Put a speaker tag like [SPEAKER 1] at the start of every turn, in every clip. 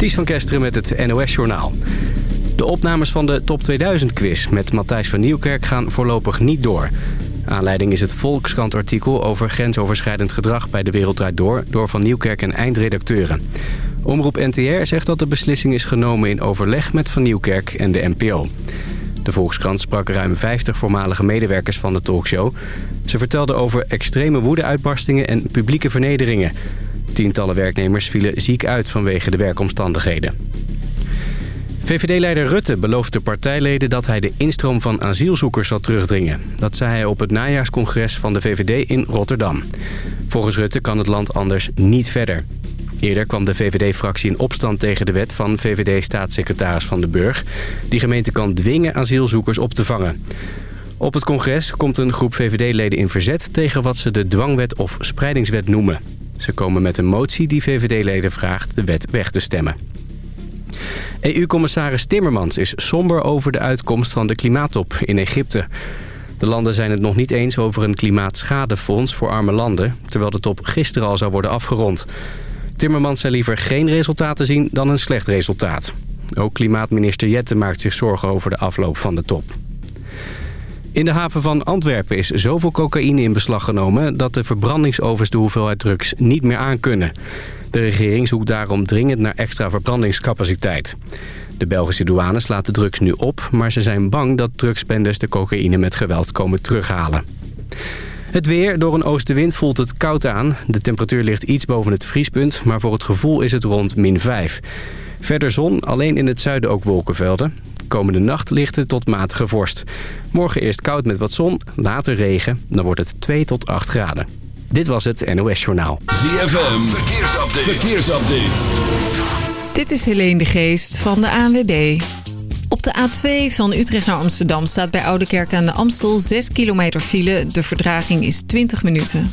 [SPEAKER 1] Ties van Kesteren met het NOS-journaal. De opnames van de Top 2000-quiz met Matthijs van Nieuwkerk gaan voorlopig niet door. Aanleiding is het Volkskrant-artikel over grensoverschrijdend gedrag bij De Wereld Door... door Van Nieuwkerk en eindredacteuren. Omroep NTR zegt dat de beslissing is genomen in overleg met Van Nieuwkerk en de NPO. De Volkskrant sprak ruim 50 voormalige medewerkers van de talkshow. Ze vertelden over extreme woedeuitbarstingen en publieke vernederingen. Tientallen werknemers vielen ziek uit vanwege de werkomstandigheden. VVD-leider Rutte belooft de partijleden dat hij de instroom van asielzoekers zal terugdringen. Dat zei hij op het najaarscongres van de VVD in Rotterdam. Volgens Rutte kan het land anders niet verder. Eerder kwam de VVD-fractie in opstand tegen de wet van VVD-staatssecretaris Van den Burg... die gemeente kan dwingen asielzoekers op te vangen. Op het congres komt een groep VVD-leden in verzet tegen wat ze de dwangwet of spreidingswet noemen. Ze komen met een motie die VVD-leden vraagt de wet weg te stemmen. EU-commissaris Timmermans is somber over de uitkomst van de klimaattop in Egypte. De landen zijn het nog niet eens over een klimaatschadefonds voor arme landen... terwijl de top gisteren al zou worden afgerond. Timmermans zei liever geen resultaten zien dan een slecht resultaat. Ook klimaatminister Jette maakt zich zorgen over de afloop van de top. In de haven van Antwerpen is zoveel cocaïne in beslag genomen... dat de verbrandingsovens de hoeveelheid drugs niet meer aankunnen. De regering zoekt daarom dringend naar extra verbrandingscapaciteit. De Belgische douane slaat de drugs nu op... maar ze zijn bang dat drugsbendes de cocaïne met geweld komen terughalen. Het weer. Door een oostenwind voelt het koud aan. De temperatuur ligt iets boven het vriespunt, maar voor het gevoel is het rond min 5. Verder zon, alleen in het zuiden ook wolkenvelden. Komende nacht lichte tot matige vorst. Morgen eerst koud met wat zon, later regen. Dan wordt het 2 tot 8 graden. Dit was het NOS Journaal.
[SPEAKER 2] ZFM, verkeersupdate. verkeersupdate.
[SPEAKER 3] Dit is Helene de Geest van de ANWB. Op de A2 van Utrecht naar Amsterdam staat bij Oudekerk aan de Amstel 6 kilometer file. De verdraging is 20 minuten.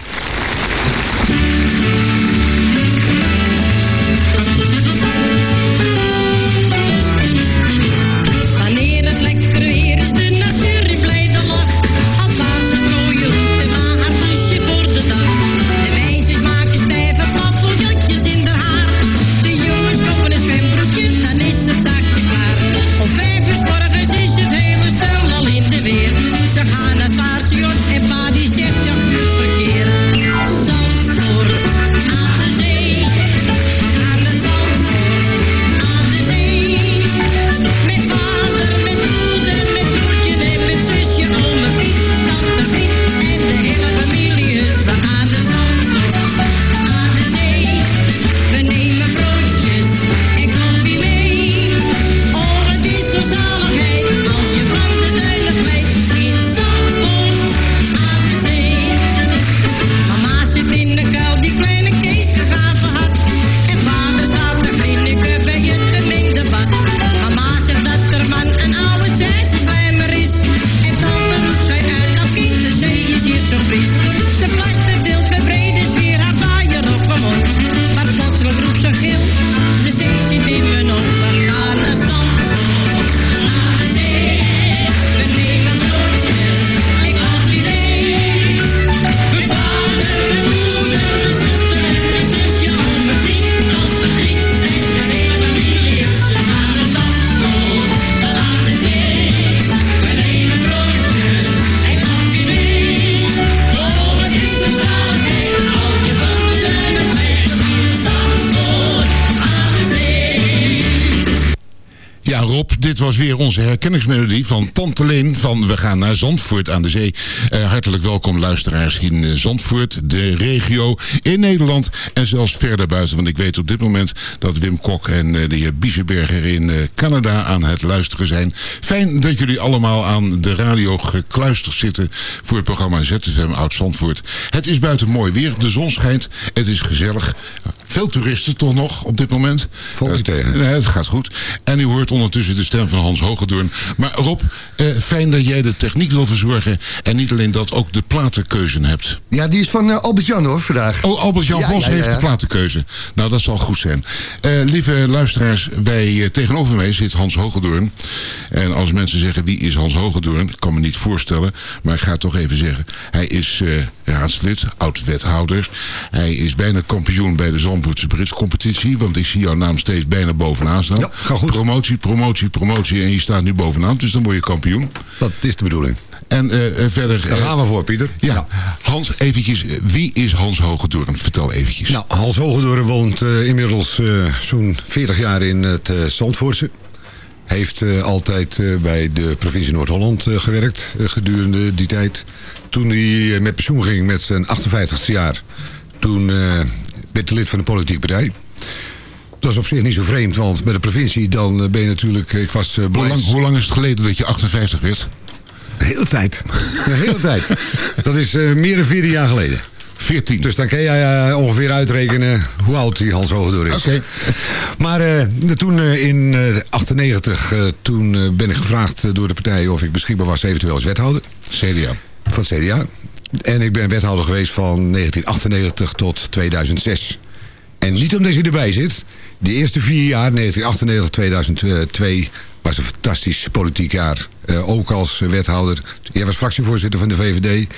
[SPEAKER 4] Was weer onze herkenningsmelodie van Tante Leen van We gaan naar Zandvoort aan de zee. Uh, hartelijk welkom luisteraars in uh, Zandvoort, de regio, in Nederland en zelfs verder buiten. Want ik weet op dit moment dat Wim Kok en uh, de heer Biesenberger in Canada aan het luisteren zijn. Fijn dat jullie allemaal aan de radio gekluisterd zitten voor het programma ZFM Oud Zandvoort. Het is buiten mooi weer, de zon schijnt, het is gezellig. Veel toeristen toch nog op dit moment.
[SPEAKER 5] Valt niet tegen.
[SPEAKER 4] Nee, het gaat goed. En u hoort ondertussen de stem van Hans Hogedoorn. Maar Rob, eh, fijn dat jij de techniek wil verzorgen. En niet alleen dat, ook de platenkeuze hebt.
[SPEAKER 5] Ja, die is van uh, Albert-Jan hoor, vandaag.
[SPEAKER 4] Oh, Albert-Jan Vos heeft de platenkeuze. Nou, dat zal goed zijn. Uh, lieve luisteraars, wij, tegenover mij zit Hans Hogedoorn. En als mensen zeggen, wie is Hans Hogedoorn? Ik kan me niet voorstellen, maar ik ga het toch even zeggen. Hij is raadslid, oud-wethouder. Hij is bijna kampioen bij de Zandvoortse Britscompetitie. Want ik zie jouw naam steeds bijna bovenaan staan.
[SPEAKER 5] Ja, ga goed.
[SPEAKER 4] Promotie, promotie, promotie. En je staat nu bovenaan, dus dan word je kampioen.
[SPEAKER 5] Dat is de bedoeling.
[SPEAKER 4] En uh, verder...
[SPEAKER 5] Daar gaan we voor, Pieter.
[SPEAKER 4] Ja, ja. Hans, eventjes. Wie is Hans Hogedoorn? Vertel eventjes.
[SPEAKER 5] Nou, Hans Hogedoorn woont uh, inmiddels uh, zo'n 40 jaar in het Zandvoortse. Heeft altijd bij de provincie Noord-Holland gewerkt gedurende die tijd. Toen hij met pensioen ging met zijn 58 jaar... toen werd hij lid van de politieke partij. Dat is op zich niet zo vreemd, want bij de provincie dan ben je natuurlijk... Ik was, uh,
[SPEAKER 4] hoe, lang, hoe lang is het geleden dat je 58 werd?
[SPEAKER 5] De hele tijd. De hele tijd. Dat is uh, meer dan 14 jaar geleden.
[SPEAKER 4] 14.
[SPEAKER 5] Dus dan kan jij uh, ongeveer uitrekenen hoe oud die Hans Hogedoor is.
[SPEAKER 4] Oké. Okay.
[SPEAKER 5] Maar uh, toen uh, in 98, toen ben ik gevraagd door de partij of ik beschikbaar was eventueel als wethouder.
[SPEAKER 4] CDA.
[SPEAKER 5] Van CDA. En ik ben wethouder geweest van 1998 tot 2006. En niet omdat je erbij zit. De eerste vier jaar, 1998, 2002, was een fantastisch politiek jaar. Uh, ook als wethouder. Jij was fractievoorzitter van de VVD.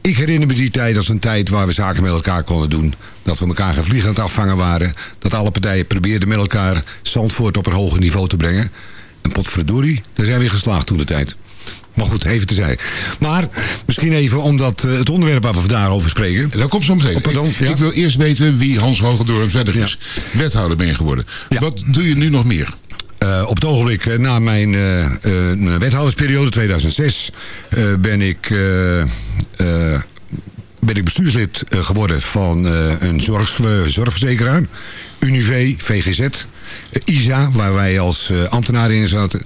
[SPEAKER 5] Ik herinner me die tijd als een tijd waar we zaken met elkaar konden doen. Dat we elkaar gevliegen aan het afvangen waren. Dat alle partijen probeerden met elkaar Zandvoort op een hoger niveau te brengen. En potverdorie, daar zijn we in geslaagd toen de tijd. Maar goed, even te zijn. Maar misschien even omdat uh, het onderwerp waar we vandaag over spreken.
[SPEAKER 4] Dat komt zo meteen.
[SPEAKER 5] Oh, pardon,
[SPEAKER 4] ik,
[SPEAKER 5] ja?
[SPEAKER 4] ik, wil eerst weten wie Hans Hogedoorn verder is. Ja. Wethouder ben je geworden. Ja. Wat doe je nu nog meer?
[SPEAKER 5] Uh, op het ogenblik, na mijn uh, wethoudersperiode 2006, ben ik ben ik bestuurslid geworden van een zorg, zorgverzekeraar. Unive, VGZ, ISA, waar wij als ambtenaren in zaten.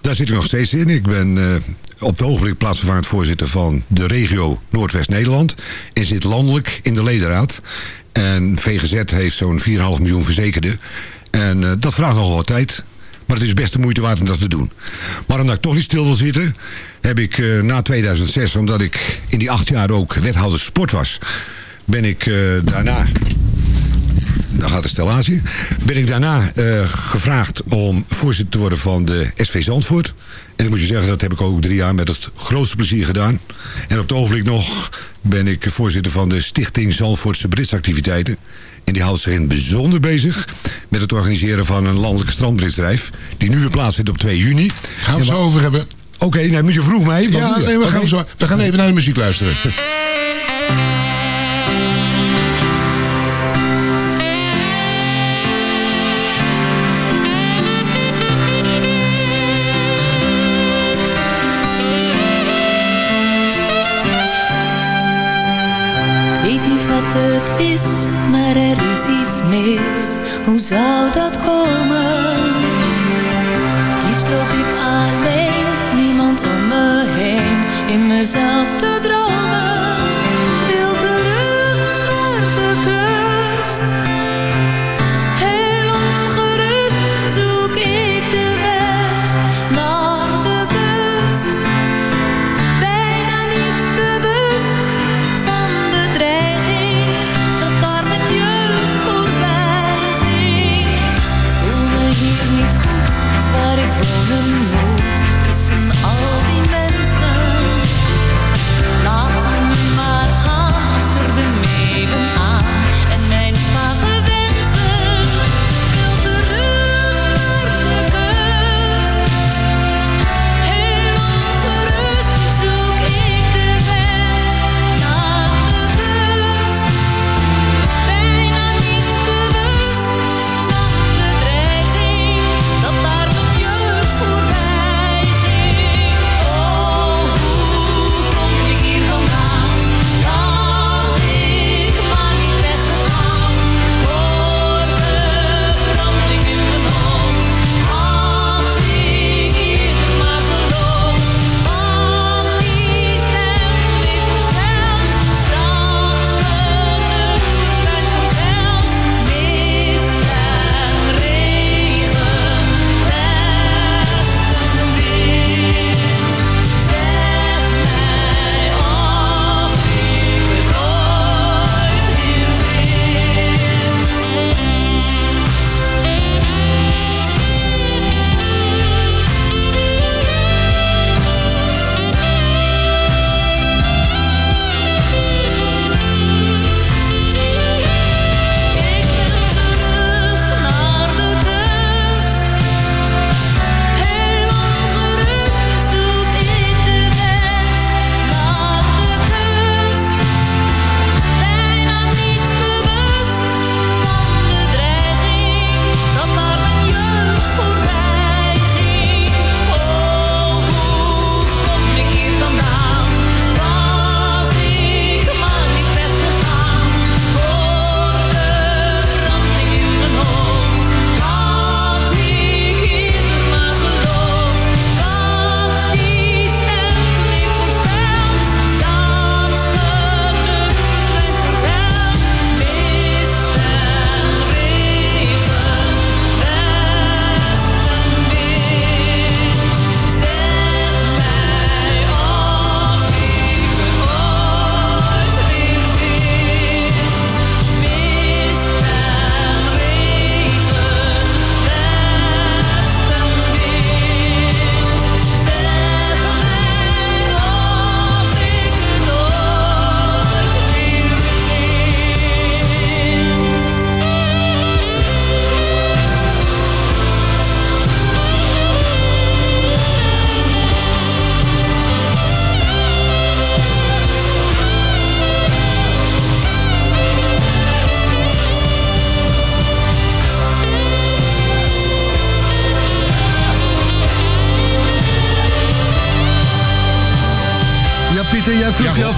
[SPEAKER 5] Daar zit ik nog steeds in. Ik ben uh, op het ogenblik plaatsvervangend voorzitter van de regio Noordwest-Nederland. En zit landelijk in de ledenraad. En VGZ heeft zo'n 4,5 miljoen verzekerden. En uh, dat vraagt nogal wat tijd. Maar het is best de moeite waard om dat te doen. Maar omdat ik toch niet stil wil zitten... heb ik uh, na 2006, omdat ik in die acht jaar ook wethouder sport was... ben ik daarna dan gaat de stellatie. Ben ik daarna uh, gevraagd om voorzitter te worden van de SV Zandvoort. En ik moet je zeggen, dat heb ik ook drie jaar met het grootste plezier gedaan. En op het ogenblik nog ben ik voorzitter van de Stichting Zandvoortse Britsactiviteiten. En die houdt zich in het bijzonder bezig met het organiseren van een landelijke strandbritsdrijf. Die nu weer plaatsvindt op 2 juni.
[SPEAKER 4] Gaan we het zo over hebben.
[SPEAKER 5] Oké, okay, nou, moet je vroeg mij.
[SPEAKER 4] Ja, nee, we, okay. gaan zo, we gaan even naar de muziek luisteren.
[SPEAKER 6] is, maar er is iets mis. Hoe zou dat komen? Kies toch ik alleen, niemand om me heen, in mezelf te dromen.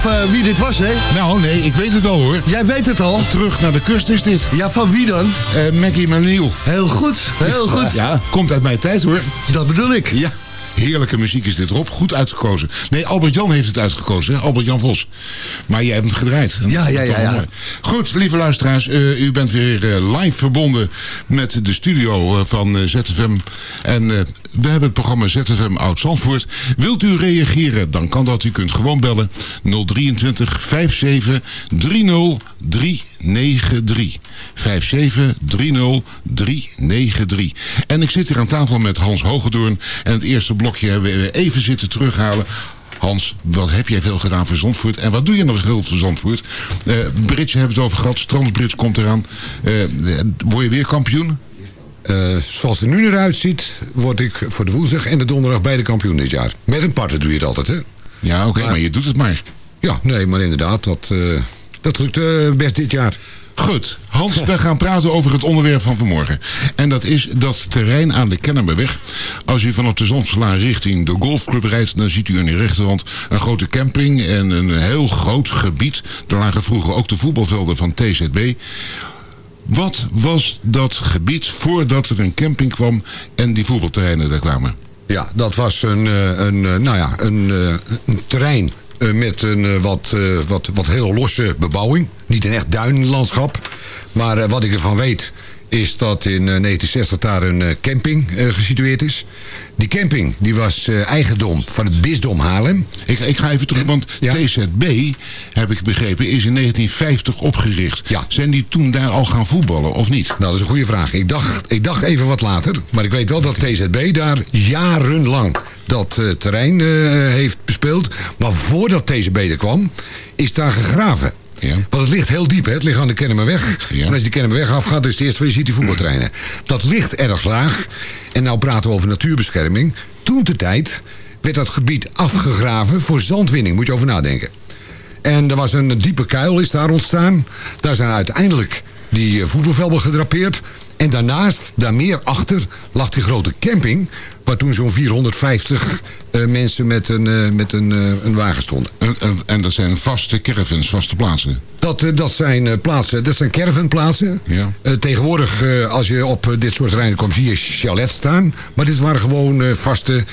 [SPEAKER 7] Af eh, wie dit was, hè?
[SPEAKER 4] Nou, nee, ik weet het wel hoor.
[SPEAKER 7] Jij weet het al.
[SPEAKER 4] Terug naar de kust is dit.
[SPEAKER 7] Ja, van wie dan?
[SPEAKER 4] Eh, Maggie McNeil.
[SPEAKER 7] Heel goed, heel goed.
[SPEAKER 4] Ja, komt uit mijn tijd hoor.
[SPEAKER 7] Dat bedoel ik.
[SPEAKER 4] Ja. Heerlijke muziek is dit erop. Goed uitgekozen. Nee, Albert-Jan heeft het uitgekozen. hè? Albert-Jan Vos. Maar jij hebt het gedraaid.
[SPEAKER 7] Ja, ja, ja, ja.
[SPEAKER 4] Goed, lieve luisteraars. eh, u bent weer eh, live verbonden met de studio eh, van ZFM. En we hebben het programma ZFM Oud-Zandvoort. Wilt u reageren? Dan kan dat. U kunt gewoon bellen. 023 57 30 393. 57 30 393. En ik zit hier aan tafel met Hans Hogedoorn. En het eerste blokje hebben we even zitten terughalen. Hans, wat heb jij veel gedaan voor Zandvoort? En wat doe je nog heel voor Zandvoort? Eh Bridge hebben we het over gehad. Transbridge komt eraan. Eh, word je weer kampioen?
[SPEAKER 5] Eh, zoals het er nu eruit ziet, word ik voor de woensdag en de donderdag beide kampioen dit jaar. Met een partner doe je het altijd, hè?
[SPEAKER 4] Ja, oké, maar je doet het maar.
[SPEAKER 5] Ja, nee, maar inderdaad, dat, dat lukt eh, best dit jaar.
[SPEAKER 4] Goed, Hans, we gaan praten over het onderwerp van vanmorgen. En dat is dat terrein aan de Kennemerweg. Als u vanaf de Zonslaan richting de golfclub rijdt... dan ziet u aan de rechterhand een grote camping en een heel groot gebied. Daar lagen vroeger ook de voetbalvelden van TZB. Wat was dat gebied voordat er een camping kwam en die voetbalterreinen daar kwamen?
[SPEAKER 5] Ja, dat was een, eh, een, eh, nou ja, een, een terrein met een eh, wat, eh, wat, wat heel losse bebouwing. Niet een echt duinlandschap. Maar eh, wat ik ervan weet is dat in eh, 1960 daar een eh, camping eh, gesitueerd is. Die camping die was eigendom van het bisdom Haarlem.
[SPEAKER 4] Ik, ik ga even terug, want
[SPEAKER 5] Ja.
[SPEAKER 4] TZB, heb ik begrepen, is in 1950 opgericht.
[SPEAKER 5] Ja.
[SPEAKER 4] Zijn die toen daar al gaan voetballen, of niet?
[SPEAKER 5] Nou, dat is een goede vraag. Ik dacht, ik dacht even wat later. Maar ik weet wel dat TZB daar jarenlang dat terrein heeft bespeeld. Maar voordat TZB er kwam, is daar gegraven.
[SPEAKER 4] Ja.
[SPEAKER 5] Want het ligt heel diep, hè? het ligt aan de Kennemerweg.
[SPEAKER 4] Ja.
[SPEAKER 5] En als je die Kennemerweg afgaat, is het eerste wat je ziet die voetbaltreinen. Dat ligt erg laag. En nou praten we over natuurbescherming. Toen de tijd werd dat gebied afgegraven voor zandwinning. Moet je over nadenken. En er was een diepe kuil is daar ontstaan. Daar zijn uiteindelijk die eh, voetbalvelden gedrapeerd. En daarnaast, daar meer achter, lag die grote camping... waar toen zo'n 450 eh, mensen met een, eh, met een, eh, een wagen stonden.
[SPEAKER 4] En, en, en dat zijn vaste caravans, vaste plaatsen.
[SPEAKER 5] Dat, dat zijn plaatsen, dat zijn caravanplaatsen.
[SPEAKER 4] Ja.
[SPEAKER 5] Tegenwoordig, als je op dit soort terreinen komt, zie je chalets staan. Maar dit waren gewoon vaste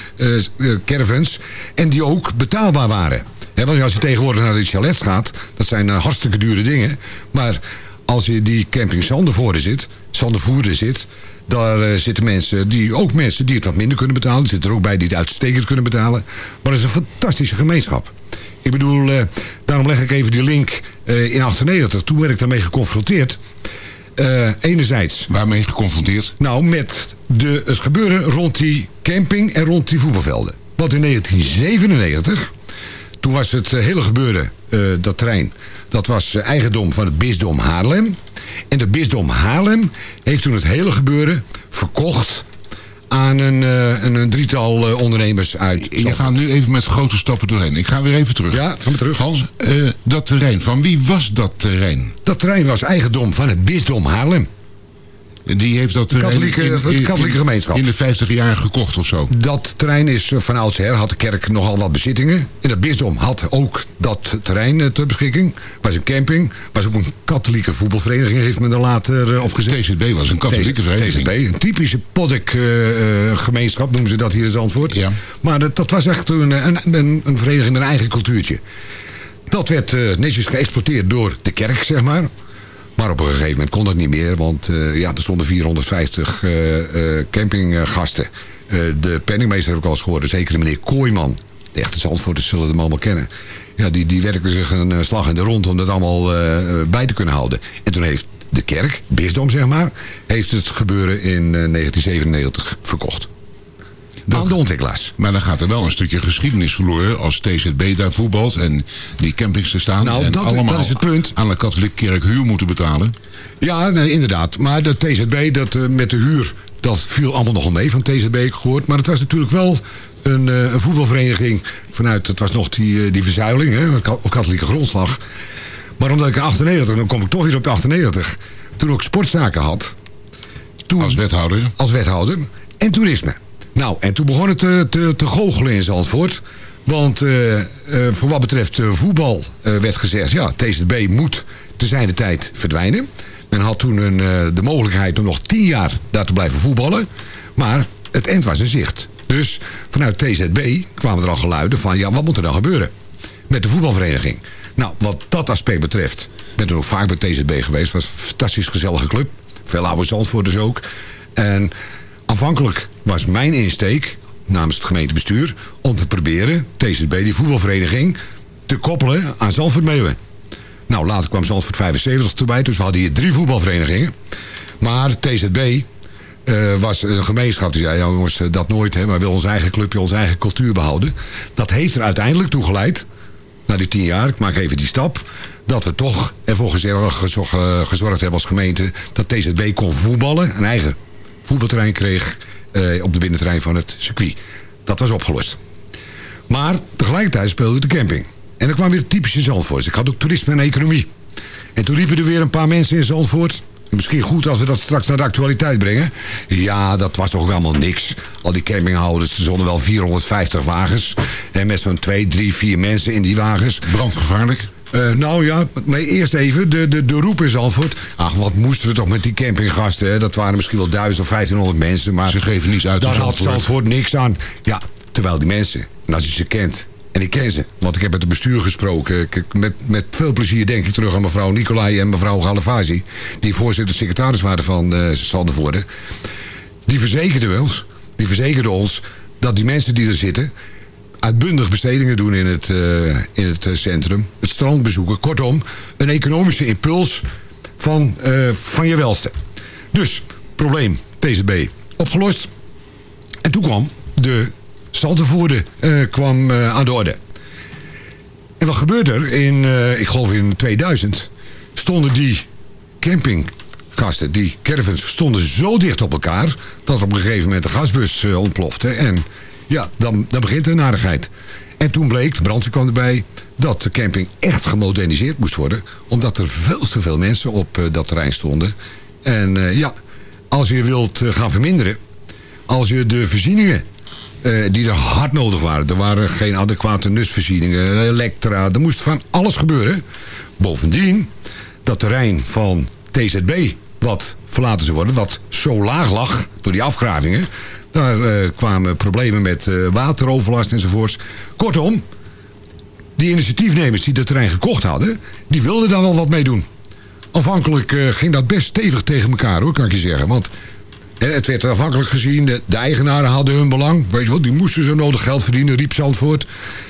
[SPEAKER 5] caravans. En die ook betaalbaar waren. Want als je tegenwoordig naar de chalets gaat, dat zijn hartstikke dure dingen. Maar als je die camping Zandervoorde zit, Zandervoerde zit... Daar eh, zitten mensen, die, ook mensen die het wat minder kunnen betalen. Er zitten er ook bij die het uitstekend kunnen betalen. Maar het is een fantastische gemeenschap. Ik bedoel, eh, daarom leg ik even die link eh, in 98. Toen werd ik daarmee geconfronteerd. Eh, enerzijds,
[SPEAKER 4] Waarmee geconfronteerd?
[SPEAKER 5] nou, met de, het gebeuren rond die camping en rond die voetbalvelden. Want in 1997, toen was het hele gebeuren, dat terrein... dat was eh, eigendom van het bisdom Haarlem. En het bisdom Haarlem heeft toen het hele gebeuren verkocht... aan een, eh, een, een drietal eh, ondernemers uit Zandvoort.
[SPEAKER 4] gaat nu even met grote stappen doorheen. Ik ga weer even terug.
[SPEAKER 5] Ja, gaan we terug.
[SPEAKER 4] Hans, dat terrein, van wie was dat terrein?
[SPEAKER 5] Dat terrein was eigendom van het bisdom Haarlem.
[SPEAKER 4] Die heeft dat terrein
[SPEAKER 5] Katholieke- katholieke gemeenschap.
[SPEAKER 4] in de 50 jaar gekocht of zo.
[SPEAKER 5] Dat terrein is eh, van oudsher, had de kerk nogal wat bezittingen. En het bisdom had ook dat terrein eh, ter beschikking. was een camping, was ook een katholieke voetbalvereniging, heeft men er later eh, opgezet.
[SPEAKER 4] TZB was een katholieke vereniging.
[SPEAKER 5] TZB, een typische Poddek-gemeenschap noemen ze dat hier in Zandvoort.
[SPEAKER 4] Ja.
[SPEAKER 5] Maar dat, dat was echt een, een, een, een vereniging met een eigen cultuurtje. Dat werd eh, netjes geëxploiteerd door de kerk, zeg maar. Maar op een gegeven moment kon dat niet meer, want eh, ja, er stonden 450 eh, eh, campinggasten. De penningmeester heb ik al eens gehoord, zeker meneer Kooiman. De echte Zandvoorters zullen hem allemaal kennen. Ja, die, die werken zich een slag in de rond om dat allemaal bij te kunnen houden. En toen heeft de kerk, bisdom zeg maar, heeft het gebeuren in eh, 1997 verkocht. Aan de ontwikkelaars.
[SPEAKER 4] Maar dan gaat er wel een stukje geschiedenis verloren als TZB daar voetbalt en die campings er staan.
[SPEAKER 5] Nou,
[SPEAKER 4] en
[SPEAKER 5] dat-
[SPEAKER 4] allemaal
[SPEAKER 5] dat is het punt.
[SPEAKER 4] aan de katholieke kerk huur moeten betalen.
[SPEAKER 5] Ja, nee, inderdaad. Maar de TZB, dat, eh, met de huur, dat viel allemaal nogal mee van TZB, ik gehoord. Maar het was natuurlijk wel een, eh, een voetbalvereniging vanuit, het was nog die, eh, die verzuiling, hè, op katholieke grondslag. Maar omdat ik in 98, dan kom ik toch weer op 98, toen ook sportzaken had. Toen,
[SPEAKER 4] Als wethouder.
[SPEAKER 5] als wethouder. En toerisme. Nou, en toen begon het te, te, te goochelen in Zandvoort. Want eh, eh, voor wat betreft eh, voetbal werd gezegd... ja, TZB moet te zijner tijd verdwijnen. Men had toen een, de mogelijkheid om nog tien jaar daar te blijven voetballen. Maar het eind was in zicht. Dus vanuit TZB kwamen er al geluiden van... ja, wat moet er dan gebeuren met de voetbalvereniging? Nou, wat dat aspect betreft... ik ben er ook vaak bij TZB geweest. was een fantastisch gezellige club. Veel oude Zandvoorters ook. En aanvankelijk was mijn insteek namens het gemeentebestuur... om te proberen TZB, die voetbalvereniging... te koppelen aan Zandvoort Meeuwen. Nou, later kwam Zandvoort 75 erbij, dus we hadden hier drie voetbalverenigingen. Maar TZB eh, was een gemeenschap die zei... ja jongens, eh, dat nooit, hè, maar we willen ons eigen clubje, onze eigen cultuur behouden. Dat heeft er uiteindelijk toe geleid, na die tien jaar, ik maak even die stap... dat we toch ervoor eh, gezorgd hebben als gemeente... dat TZB kon voetballen, een eigen voetbalterrein kreeg... eh, op de binnenterrein van het circuit. Dat was opgelost. Maar tegelijkertijd speelde de camping. En er kwam weer typische Zandvoort. Ik had ook toerisme en economie. En toen liepen er weer een paar mensen in Zandvoort. Misschien goed als we dat straks naar de actualiteit brengen. Ja, dat was toch helemaal niks. Al die campinghouders, er zonden wel 450 wagens. En met zo'n 2, 3, 4 mensen in die wagens.
[SPEAKER 4] Brandgevaarlijk.
[SPEAKER 5] Eh, nou ja, nee, eerst even de, de, de roep in Zandvoort. Ach, wat moesten we toch met die campinggasten. Hè? Dat waren misschien wel 1000 of 1500 mensen. Maar
[SPEAKER 4] Ze geven niets uit
[SPEAKER 5] Daar had
[SPEAKER 4] Zandvoort.
[SPEAKER 5] Niks aan. Ja, terwijl die mensen, en als je ze kent... En ik ken ze, want ik heb met het bestuur gesproken. Ik- Met, met veel plezier denk ik terug aan mevrouw Nicolai en mevrouw Galavazi... die voorzitter secretaris waren van uh. Die verzekerden ons, die verzekerden ons dat die mensen die er zitten... uitbundig bestedingen doen in het, eh, in het eh, centrum. Het strand bezoeken. Kortom, een economische impuls van, eh, van je welste. Dus, probleem, TZB, opgelost. En toen kwam de Saltervoerde eh, kwam aan de orde. En wat gebeurde er? In, ik geloof in 2000 stonden die campinggasten, die caravans, stonden zo dicht op elkaar... dat er op een gegeven moment de gasbus ontplofte. En ja, dan, dan begint de narigheid. En toen bleek, de brandweer kwam erbij... dat de camping echt gemoderniseerd moest worden... omdat er veel te veel mensen op eh, dat terrein stonden. En eh, ja, als je wilt eh, gaan verminderen... als je de voorzieningen die er hard nodig waren. Er waren geen adequate nutsvoorzieningen, elektra. Er moest van alles gebeuren. Bovendien, dat terrein van TZB, wat verlaten zou worden... wat zo laag lag door die afgravingen... daar eh, kwamen problemen met eh, wateroverlast enzovoorts. Kortom, die initiatiefnemers die dat terrein gekocht hadden... die wilden daar wel wat mee doen. Afhankelijk eh, ging dat best stevig tegen elkaar, hoor, kan ik je zeggen. Want het werd afhankelijk gezien, de, de eigenaren hadden hun belang. Weet je wat, die moesten zo nodig geld verdienen, riep Zandvoort.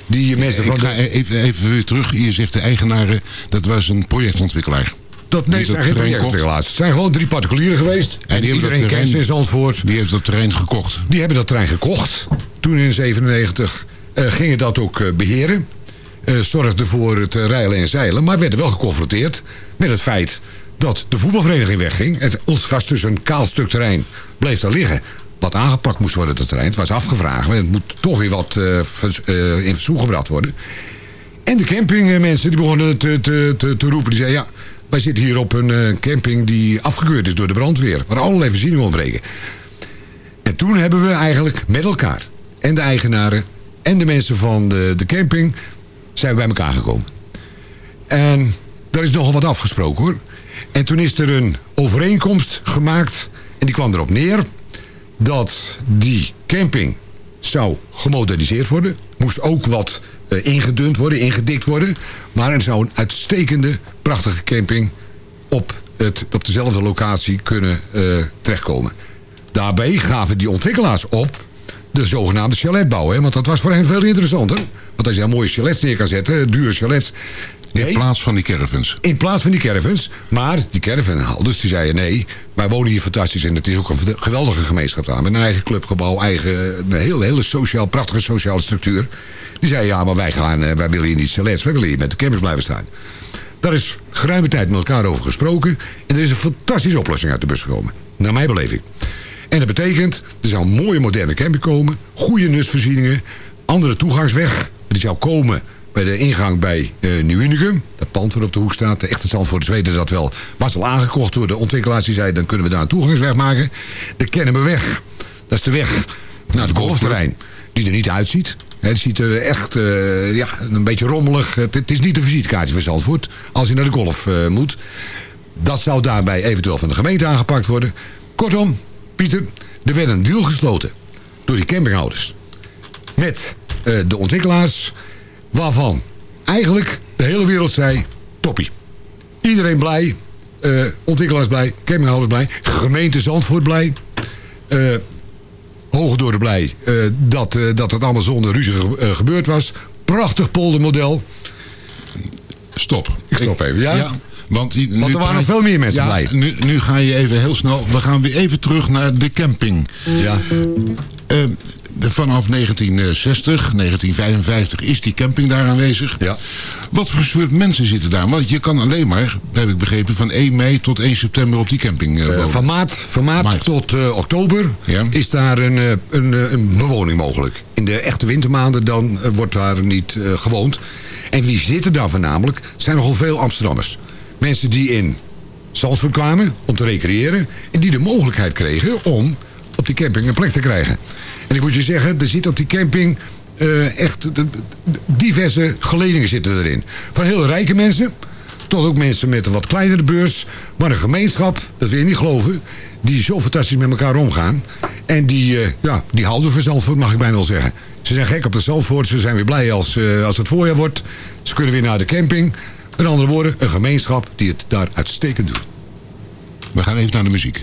[SPEAKER 5] Die mensen
[SPEAKER 4] Ik
[SPEAKER 5] van...
[SPEAKER 4] ga
[SPEAKER 5] De,
[SPEAKER 4] even, even weer terug. Je zegt de eigenaren, dat was een projectontwikkelaar.
[SPEAKER 5] Dat, nee,
[SPEAKER 4] die
[SPEAKER 5] het zijn geen projectwinkelaars. Het zijn gewoon drie particulieren geweest. En,
[SPEAKER 4] hebben
[SPEAKER 5] iedereen kent ze in Zandvoort.
[SPEAKER 4] Die heeft dat terrein gekocht.
[SPEAKER 5] Die hebben dat terrein gekocht. Toen in 97 eh, gingen dat ook eh, beheren. Eh zorgden voor het rijlen en zeilen. Maar werden wel geconfronteerd met het feit dat de voetbalvereniging wegging. Het ons was dus een kaal stuk terrein. Bleef daar liggen. Wat aangepakt moest worden, dat terrein. Het was afgevraagd. Maar het moet toch weer wat vers- in verzoek gebracht worden. En de campingmensen die begonnen te, te, te, te roepen. Die zeiden, ja, wij zitten hier op een eh, camping die afgekeurd is door de brandweer. Waar allerlei voorzieningen ontbreken. En toen hebben we eigenlijk met elkaar, en de eigenaren en de mensen van de, de camping, zijn we bij elkaar gekomen. En daar is nogal wat afgesproken hoor. En toen is er een overeenkomst gemaakt en die kwam erop neer dat die camping zou gemoderniseerd worden. Moest ook wat eh, ingedund worden, ingedikt worden. Maar er zou een uitstekende, prachtige camping op, het, op dezelfde locatie kunnen eh, terechtkomen. Daarbij gaven die ontwikkelaars op de zogenaamde chaletbouw. Hè? Want dat was voor hen veel interessanter. Want als je een mooie chalets neer kan zetten, dure chalets...
[SPEAKER 4] In plaats van die caravans.
[SPEAKER 5] in plaats van die caravans. Maar die caravanhouders die zeiden nee, wij wonen hier fantastisch en het is ook een geweldige gemeenschap daar. Met een eigen clubgebouw, eigen, een hele, hele sociaal, prachtige sociale structuur. Die zeiden ja, maar wij, gaan, eh, wij willen hier niet chalets, wij willen hier met de campers blijven staan. Daar is geruime tijd met elkaar over gesproken. En er is een fantastische oplossing uit de bus gekomen. Naar mijn beleving. En dat betekent, er zou een mooie moderne camping komen. Goede nutsvoorzieningen. Andere toegangsweg. Die zou komen bij de ingang bij eh Nieuw Unicum. Dat pand wat op de hoek staat. De echte Zandvoorters weten dat wel. Was al aangekocht door de ontwikkelaars. Die zeiden, dan kunnen we daar een toegangsweg maken. De Kennemerweg. Dat is de weg naar het golfterrein. Die er niet uitziet. Het ziet er echt eh, ja, een beetje rommelig. Het, is niet een visitekaartje van Zandvoort. Als je naar de golf eh, moet. Dat zou daarbij eventueel van de gemeente aangepakt worden. Kortom, Pieter, er werd een deal gesloten. Door die campinghouders. Met eh, de ontwikkelaars. Waarvan eigenlijk de hele wereld zei... Toppie. Iedereen blij. ontwikkelaars blij. Campinghouders blij. Gemeente Zandvoort blij. Hoogdoorde blij eh, dat, eh, dat het allemaal zonder ruzie ge- eh, gebeurd was. Prachtig poldermodel.
[SPEAKER 4] Stop.
[SPEAKER 5] Ik stop even, ja?
[SPEAKER 4] Want, nu
[SPEAKER 5] er waren nog veel meer mensen
[SPEAKER 4] ja,
[SPEAKER 5] blij.
[SPEAKER 4] Nu, nu ga je even heel snel. We gaan weer even terug naar de camping.
[SPEAKER 5] Ja.
[SPEAKER 4] Eh, vanaf 1960, 1955 is die camping daar aanwezig.
[SPEAKER 5] Ja.
[SPEAKER 4] Wat voor soort mensen zitten daar? Want je kan alleen maar, heb ik begrepen, van 1 mei tot 1 september op die camping eh,
[SPEAKER 5] Eh,
[SPEAKER 4] wonen.
[SPEAKER 5] van maart, van maart,
[SPEAKER 4] Maart.
[SPEAKER 5] tot oktober
[SPEAKER 4] Ja.
[SPEAKER 5] is daar een, een, een bewoning mogelijk. In de echte wintermaanden dan wordt daar niet gewoond. En wie zitten daar voornamelijk? Het zijn nogal veel Amsterdammers. Mensen die in Zandvoort kwamen om te recreëren... en die de mogelijkheid kregen om op die camping een plek te krijgen. En ik moet je zeggen, er zit op die camping... eh, echt de- diverse geledingen zitten erin. Van heel rijke mensen tot ook mensen met een wat kleinere beurs. Maar een gemeenschap, dat wil je niet geloven... die zo fantastisch met elkaar omgaan. En die, eh, ja, die houden van Zandvoort, mag ik bijna wel zeggen. Ze zijn gek op de Zandvoort. Ze zijn weer blij als, eh, als het voorjaar wordt. Ze kunnen weer naar de camping. Met andere woorden, een gemeenschap die het daar uitstekend doet.
[SPEAKER 4] We gaan even naar de muziek.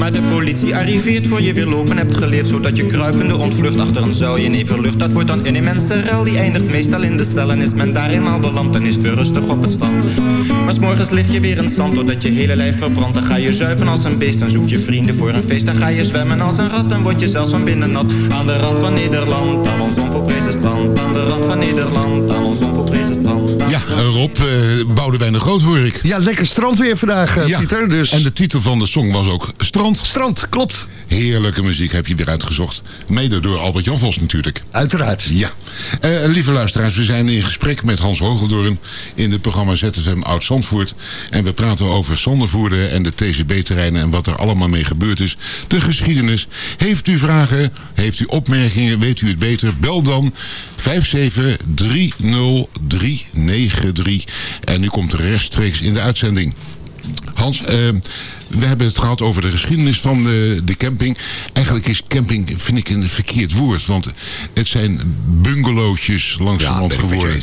[SPEAKER 8] Maar de politie arriveert voor je weer lopen hebt geleerd Zodat je kruipende ontvlucht achter een zuilje in verlucht Dat wordt dan een immense rel, die eindigt meestal in de cel En is men daar eenmaal beland, dan is het weer rustig op het strand Maar s'morgens lig je weer in het zand, doordat je hele lijf verbrandt Dan ga je zuipen als een beest, dan zoek je vrienden voor een feest Dan ga je zwemmen als een rat, dan word je zelfs van binnen nat Aan de rand van Nederland, aan ons onvolprezen strand Aan de rand van Nederland, aan ons onvolprezen strand
[SPEAKER 4] Ja, eh, Rob, uh, Boudewijn de Groot hoor ik.
[SPEAKER 7] Ja, lekker strand weer vandaag, uh,
[SPEAKER 4] ja.
[SPEAKER 7] Pieter. Dus...
[SPEAKER 4] En de titel van de song was ook Strand.
[SPEAKER 7] Strand, klopt.
[SPEAKER 4] Heerlijke muziek heb je weer uitgezocht. Mede door Albert-Jan Vos natuurlijk.
[SPEAKER 7] Uiteraard.
[SPEAKER 4] Ja. Uh, lieve luisteraars, we zijn in gesprek met Hans Hogeldorn in het programma ZFM Oud-Zandvoort. En we praten over Zondervoerden en de TCB-terreinen en wat er allemaal mee gebeurd is. De geschiedenis. Heeft u vragen, heeft u opmerkingen, weet u het beter? Bel dan 5730393. En u komt rechtstreeks in de uitzending. Hans, uh, we hebben het gehad over de geschiedenis van de, de camping. Eigenlijk is camping, vind ik, een verkeerd woord. Want het zijn bungalowtjes langs
[SPEAKER 5] ja,
[SPEAKER 4] de land geworden.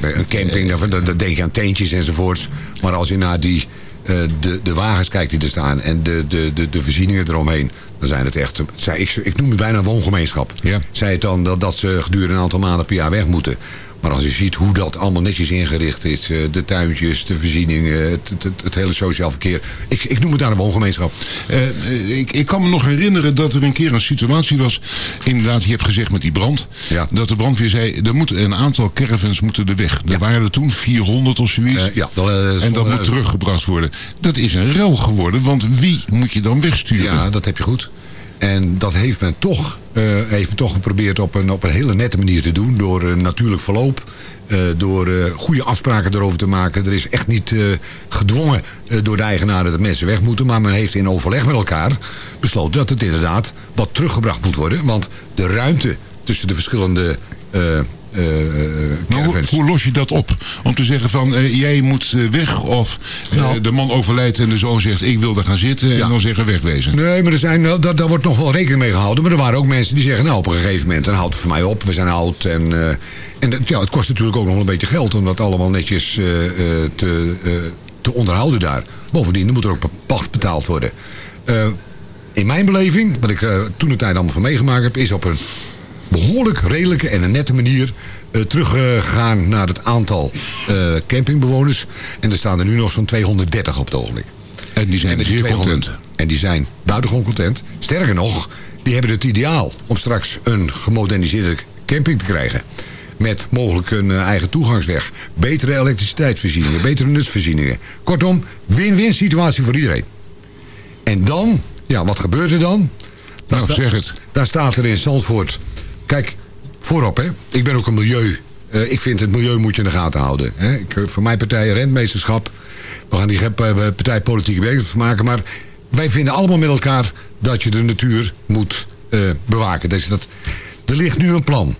[SPEAKER 5] Een camping, uh, dat denk je aan teentjes enzovoorts. Maar als je naar die eh, de, de wagens kijkt die er staan en de, de, de, de voorzieningen eromheen, dan zijn het echt, zij, ik, ik noem het bijna een woongemeenschap.
[SPEAKER 4] Ja.
[SPEAKER 5] Zij het dan dat, dat ze gedurende een aantal maanden per jaar weg moeten. Maar als je ziet hoe dat allemaal netjes ingericht is, eh, de tuintjes, de voorzieningen, het, het, het, hele sociaal verkeer. Ik, ik noem het daar een woongemeenschap.
[SPEAKER 4] Eh, eh, ik, ik kan me nog herinneren dat er een keer een situatie was. Inderdaad, je hebt gezegd met die brand.
[SPEAKER 5] Ja.
[SPEAKER 4] Dat de brandweer zei, er moeten een aantal caravans moeten er weg. Er waren er toen 400 of zoiets.
[SPEAKER 5] Ja, dat,
[SPEAKER 4] en dat moet teruggebracht worden. Dat is een rel geworden, want wie moet je dan wegsturen?
[SPEAKER 5] Ja, dat heb je goed. En dat heeft men toch, eh, heeft men toch geprobeerd op een, op een hele nette manier te doen. Door een natuurlijk verloop. eh, door eh, goede afspraken erover te maken. Er is echt niet eh, gedwongen eh, door de eigenaren dat mensen weg moeten. Maar men heeft in overleg met elkaar besloten dat het inderdaad wat teruggebracht moet worden. Want de ruimte tussen de verschillende eh, eh,
[SPEAKER 4] Maar hoe, los je dat op? Om te zeggen van, eh, jij moet eh, weg of eh,
[SPEAKER 5] Nou.
[SPEAKER 4] de man overlijdt en de zoon zegt, ik wil daar gaan zitten.
[SPEAKER 5] Ja.
[SPEAKER 4] En dan zeggen wegwezen.
[SPEAKER 5] Nee, maar er zijn, nou, daar, daar wordt nog wel rekening mee gehouden. Maar er waren ook mensen die zeggen, nou op een gegeven moment, dan houdt het voor mij op. We zijn oud en, eh, en het- ja, het kost natuurlijk ook nog een beetje geld om dat allemaal netjes eh, eh, te, eh, te onderhouden daar. Bovendien, er moet er ook pacht betaald worden. Eh, in mijn beleving, wat ik eh, toen de tijd allemaal van meegemaakt heb, is op een behoorlijk redelijke en een nette manier eh, teruggegaan naar het aantal eh, campingbewoners. En er staan er nu nog zo'n 230 op het ogenblik.
[SPEAKER 4] En die zijn
[SPEAKER 5] En
[SPEAKER 4] zeer
[SPEAKER 5] die 200
[SPEAKER 4] content.
[SPEAKER 5] En die zijn buitengewoon content. Sterker nog, die hebben het ideaal om straks een gemoderniseerde camping te krijgen. Met mogelijk een eh, eigen toegangsweg. Betere elektriciteitsvoorzieningen, betere nutsvoorzieningen. Kortom, win-win situatie voor iedereen. En dan, ja, wat gebeurt er dan? Daar
[SPEAKER 4] Nou, zeg het.
[SPEAKER 5] Daar staat er in Zandvoort... Kijk, voorop, hè. Ik ben ook een milieu... eh, ik vind het milieu moet je in de gaten houden. Hè. Ik, eh, voor mijn partij rentmeesterschap. We gaan die eh, partij politieke van maken. Maar wij vinden allemaal met elkaar dat je de natuur moet bewaken. Dus dat, er ligt nu een plan.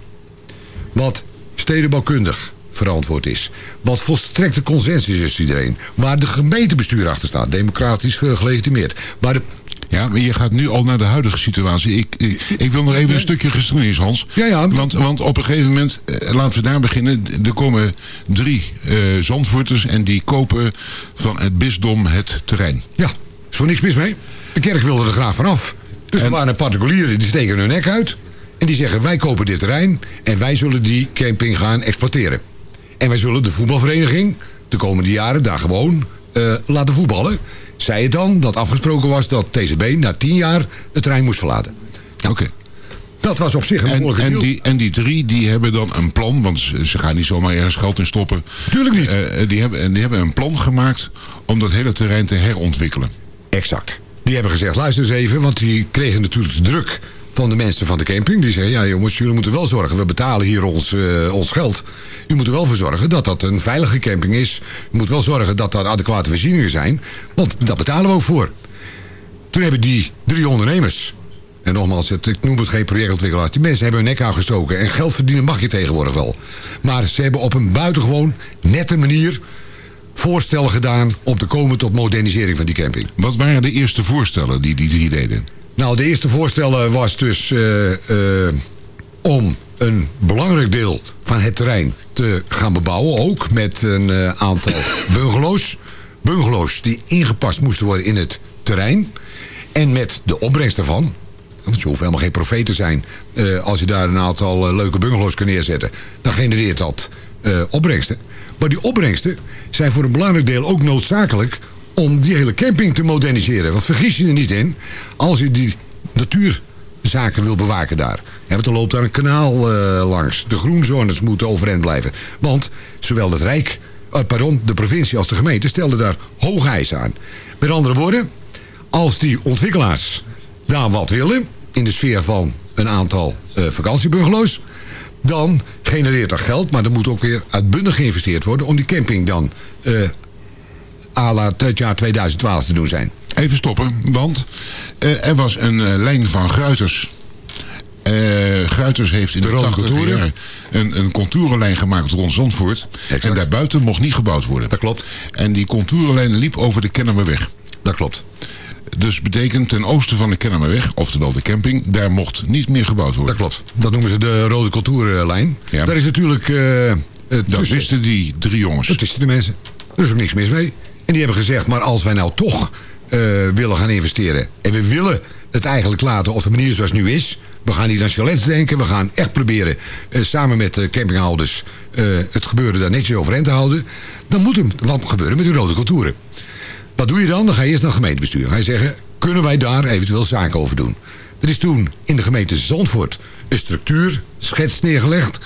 [SPEAKER 5] Wat stedenbouwkundig verantwoord is. Wat volstrekte consensus is iedereen. Waar de gemeentebestuur achter staat. Democratisch gelegitimeerd. Waar de
[SPEAKER 4] Ja, maar je gaat nu al naar de huidige situatie. Ik, ik, ik wil nog even een stukje geschiedenis, Hans.
[SPEAKER 5] Ja, ja.
[SPEAKER 4] Want, want op een gegeven moment, eh, laten we daar beginnen. Er komen drie eh zandvoorters en die kopen van het bisdom het terrein.
[SPEAKER 5] Ja, is er niks mis mee. De kerk wilde er graag vanaf. Dus er
[SPEAKER 4] En-
[SPEAKER 5] waren particulieren die steken hun nek uit. En die zeggen, wij kopen dit terrein en wij zullen die camping gaan exploiteren. En wij zullen de voetbalvereniging de komende jaren daar gewoon eh, laten voetballen. Zij het dan dat afgesproken was dat TCB na tien jaar het terrein moest verlaten.
[SPEAKER 4] Oké.
[SPEAKER 5] Dat was op zich een
[SPEAKER 4] En,
[SPEAKER 5] behoorlijke
[SPEAKER 4] en,
[SPEAKER 5] deal.
[SPEAKER 4] die, en die drie die hebben dan een plan, want ze, gaan niet zomaar ergens geld in stoppen.
[SPEAKER 5] Tuurlijk niet.
[SPEAKER 4] Eh, die, hebben, die hebben een plan gemaakt om dat hele terrein te herontwikkelen.
[SPEAKER 5] Exact. Die hebben gezegd, luister eens even, want die kregen natuurlijk de druk van de mensen van de camping. Die zeggen, ja jongens, jullie moeten wel zorgen, we betalen hier ons, eh, ons geld. U moet er wel voor zorgen dat dat een veilige camping is. U moet wel zorgen dat er adequate voorzieningen zijn, want daar betalen we ook voor. Toen hebben die drie ondernemers, en nogmaals, ik noem het geen projectontwikkelaars, die mensen hebben hun nek aangestoken. En geld verdienen mag je tegenwoordig wel. Maar ze hebben op een buitengewoon nette manier voorstellen gedaan om te komen tot modernisering van die camping.
[SPEAKER 4] Wat waren de eerste voorstellen die die drie deden?
[SPEAKER 5] Nou, de eerste voorstel was dus eh, eh, om een belangrijk deel van het terrein te gaan bebouwen. Ook met een eh, aantal bungalows. Bungalows die ingepast moesten worden in het terrein. En met de opbrengst daarvan. Want je hoeft helemaal geen profeet te zijn. eh, als je daar een aantal eh, leuke bungalows kan neerzetten. Dan genereert dat eh, opbrengsten. Maar die opbrengsten zijn voor een belangrijk deel ook noodzakelijk om die hele camping te moderniseren. Want vergis je er niet in, als je die natuurzaken wil bewaken daar. Want er loopt daar een kanaal eh, langs. De groenzones moeten overeind blijven. Want zowel het Rijk, eh, pardon, de provincie als de gemeente stelden daar hoge eisen aan. Met andere woorden, als die ontwikkelaars daar wat willen... in de sfeer van een aantal eh vakantiebungalows... dan genereert dat geld, maar er moet ook weer uitbundig geïnvesteerd worden... om die camping dan eh à la het jaar 2012 te doen zijn.
[SPEAKER 4] Even stoppen, want eh, er was een eh, lijn van Gruiters. Eh Gruiters heeft in de,
[SPEAKER 5] De rode
[SPEAKER 4] 80
[SPEAKER 5] contouren.
[SPEAKER 4] jaar een, een contourenlijn gemaakt rond Zandvoort.
[SPEAKER 5] Exact.
[SPEAKER 4] En daarbuiten mocht niet gebouwd worden.
[SPEAKER 5] Dat klopt.
[SPEAKER 4] En die contourenlijn liep over de Kennemerweg.
[SPEAKER 5] Dat klopt.
[SPEAKER 4] Dus betekent ten oosten van de Kennemerweg, oftewel de camping, daar mocht niet meer gebouwd worden.
[SPEAKER 5] Dat klopt. Dat noemen ze de rode cultuurlijn.
[SPEAKER 4] Ja.
[SPEAKER 5] Daar is natuurlijk... eh,
[SPEAKER 4] Dat wisten die drie jongens.
[SPEAKER 5] Dat wisten de mensen. Er is ook niks mis mee. En die hebben gezegd, maar als wij nou toch eh, willen gaan investeren... en we willen het eigenlijk laten op de manier zoals het nu is... we gaan niet aan chalets denken, we gaan echt proberen... eh, samen met de campinghouders eh, het gebeuren daar netjes overeind te houden... dan moet er wat gebeuren met die rode contouren. Wat doe je dan? Dan ga je eerst naar het gemeentebestuur. Ga je zeggen, kunnen wij daar eventueel zaken over doen? Er is toen in de gemeente Zandvoort een structuurschets neergelegd.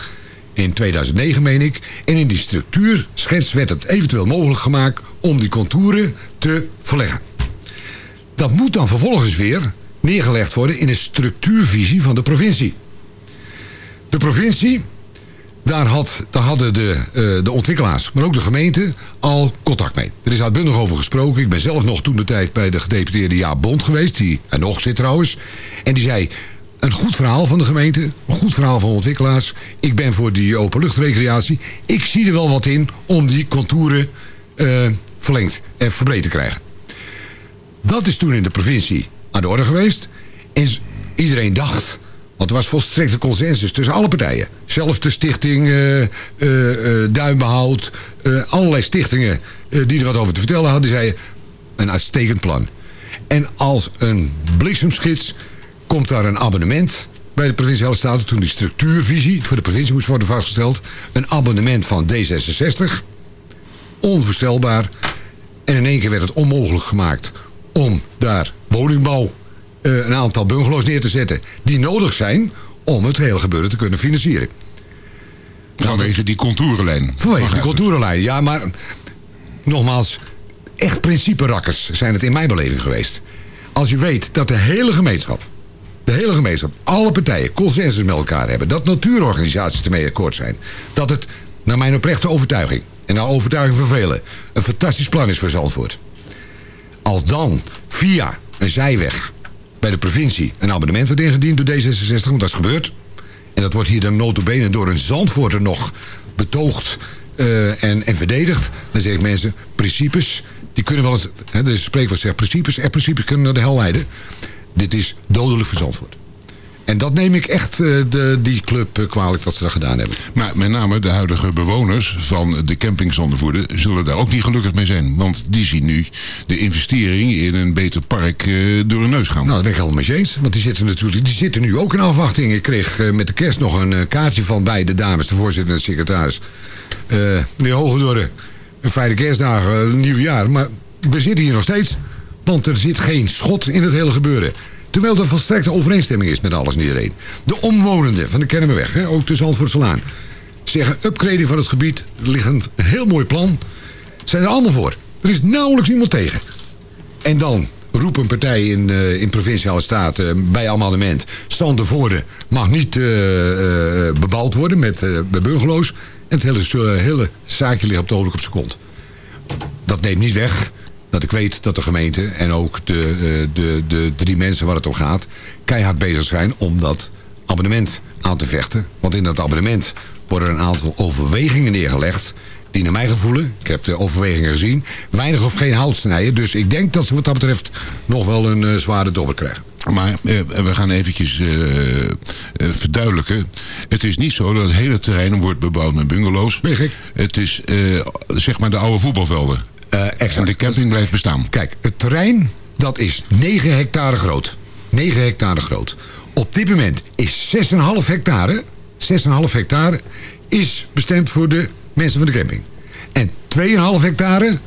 [SPEAKER 5] In 2009 meen ik. En in die structuurschets werd het eventueel mogelijk gemaakt om die contouren te verleggen. Dat moet dan vervolgens weer neergelegd worden in een structuurvisie van de provincie. De provincie, daar, had, daar hadden de, eh, de ontwikkelaars, maar ook de gemeente, al contact mee. Er is uitbundig over gesproken. Ik ben zelf nog toen de tijd bij de gedeputeerde Jaap Bond geweest, die er nog zit trouwens. En die zei, een goed verhaal van de gemeente, een goed verhaal van ontwikkelaars. Ik ben voor die openluchtrecreatie. Ik zie er wel wat in om die contouren eh, verlengd en verbreed te krijgen. Dat is toen in de provincie aan de orde geweest. En iedereen dacht, want er was volstrekte consensus tussen alle partijen. Zelfs de stichting uh, uh, Duinbehoud, allerlei stichtingen die er wat over te vertellen hadden, zeiden een uitstekend plan. En als een bliksemschits komt daar een abonnement bij de Provinciale Staten... toen die structuurvisie voor de provincie moest worden vastgesteld. Een abonnement van D66. Onvoorstelbaar. En in één keer werd het onmogelijk gemaakt om daar woningbouw... Uh, een aantal bungalows neer te zetten... die nodig zijn om het hele gebeuren te kunnen financieren.
[SPEAKER 4] Vanwege die contourenlijn.
[SPEAKER 5] Vanwege de contourenlijn, ja, maar... Nogmaals, echt principe-rakkers zijn het in mijn beleving geweest. Als je weet dat de hele gemeenschap de hele gemeenschap, alle partijen, consensus met elkaar hebben. Dat natuurorganisaties ermee akkoord zijn. Dat het, naar mijn oprechte overtuiging, en naar overtuiging van velen, een fantastisch plan is voor Zandvoort. Als dan via een zijweg bij de provincie een abonnement wordt ingediend door D66, want dat is gebeurd. En dat wordt hier dan notabene door een Zandvoorter nog betoogd uh, en, en verdedigd. Dan zeg ik mensen, principes, die kunnen wel eens... Hè, er is spreekwoord zegt, principes en principes kunnen naar de hel leiden. Dit is dodelijk voor Zandvoort. En dat neem ik echt uh, de, die club uh, kwalijk dat ze dat gedaan hebben.
[SPEAKER 4] Maar met name de huidige bewoners van de camping Zandervoorde zullen daar ook niet gelukkig mee zijn. Want die zien nu de investering in een beter park uh, door hun neus gaan.
[SPEAKER 5] Nou, dat ben ik helemaal mee eens. Want die zitten natuurlijk die zitten nu ook in afwachting. Ik kreeg met de kerst nog een kaartje van beide dames, de voorzitter en de secretaris. meneer Hogedorre, een fijne kerstdagen, nieuw jaar. Maar we zitten hier nog steeds. Want er zit geen schot in het hele gebeuren. Terwijl er volstrekte overeenstemming is met alles en iedereen. De omwonenden van de Kennemerweg, hè, ook de Zandvoortselaan... zeggen upgrading van het gebied, ligt een heel mooi plan... zijn er allemaal voor. Er is nauwelijks iemand tegen. En dan roept een partij in, uh, in Provinciale Staten uh, bij amendement... Zandervoorde mag niet uh, bebouwd worden met bungalows... en het hele, hele zaakje ligt op het ogenblik op zijn. Dat neemt niet weg dat ik weet dat de gemeente en ook de, de, de drie mensen waar het om gaat... keihard bezig zijn om dat abonnement aan te vechten. Want in dat abonnement worden een aantal overwegingen neergelegd... die naar mijn gevoelen, ik heb de overwegingen gezien... weinig of geen hout snijden. Dus ik denk dat ze wat dat betreft nog wel een uh, zware dobber krijgen.
[SPEAKER 4] Maar eh, we gaan eventjes uh, uh, verduidelijken. Het is niet zo dat het hele terrein wordt bebouwd met bungalows. Het is zeg maar de oude voetbalvelden. En de camping blijft bestaan.
[SPEAKER 5] Kijk, het terrein dat is 9 hectare groot. 9 hectare groot. Op dit moment is 6,5 hectare, 6,5 hectare is bestemd voor de mensen van de camping. En 2,5 hectare,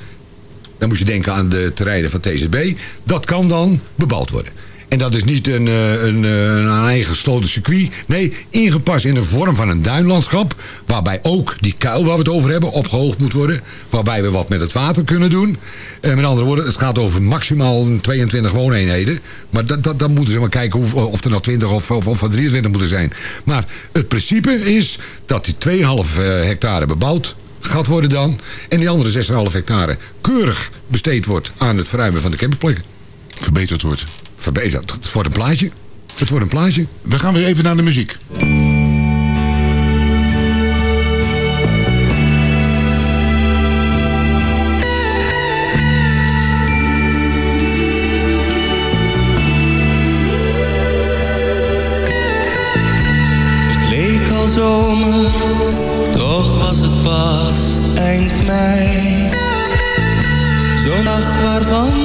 [SPEAKER 5] dan moet je denken aan de terreinen van TZB, dat kan dan bebouwd worden. En dat is niet een, een, een eigen gesloten circuit. Nee, ingepast in de vorm van een duinlandschap. Waarbij ook die kuil waar we het over hebben opgehoogd moet worden. Waarbij we wat met het water kunnen doen. En met andere woorden, het gaat over maximaal 22 wooneenheden. Maar dat, dan moeten ze maar kijken of, of er nou 20 of, of, of 23 moeten zijn. Maar het principe is dat die 2,5 hectare bebouwd gaat worden dan. En die andere 6,5 hectare keurig besteed wordt aan het verruimen van de campingplekken.
[SPEAKER 4] Verbeterd wordt
[SPEAKER 5] verbeterd. Het wordt een plaatje. Het wordt een plaatje.
[SPEAKER 4] We gaan weer even naar de muziek.
[SPEAKER 9] Het leek al zomer, toch was het pas eind mei Zo'n dag waarvan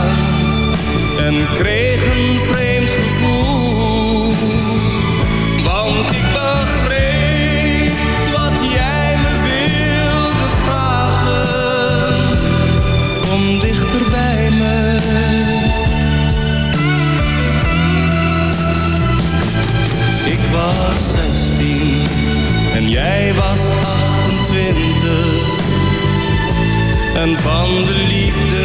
[SPEAKER 9] en kreeg een vreemd gevoel. Want ik begreep wat jij me wilde vragen. Kom dichter bij me. Ik was 16 en jij was 28. En van de liefde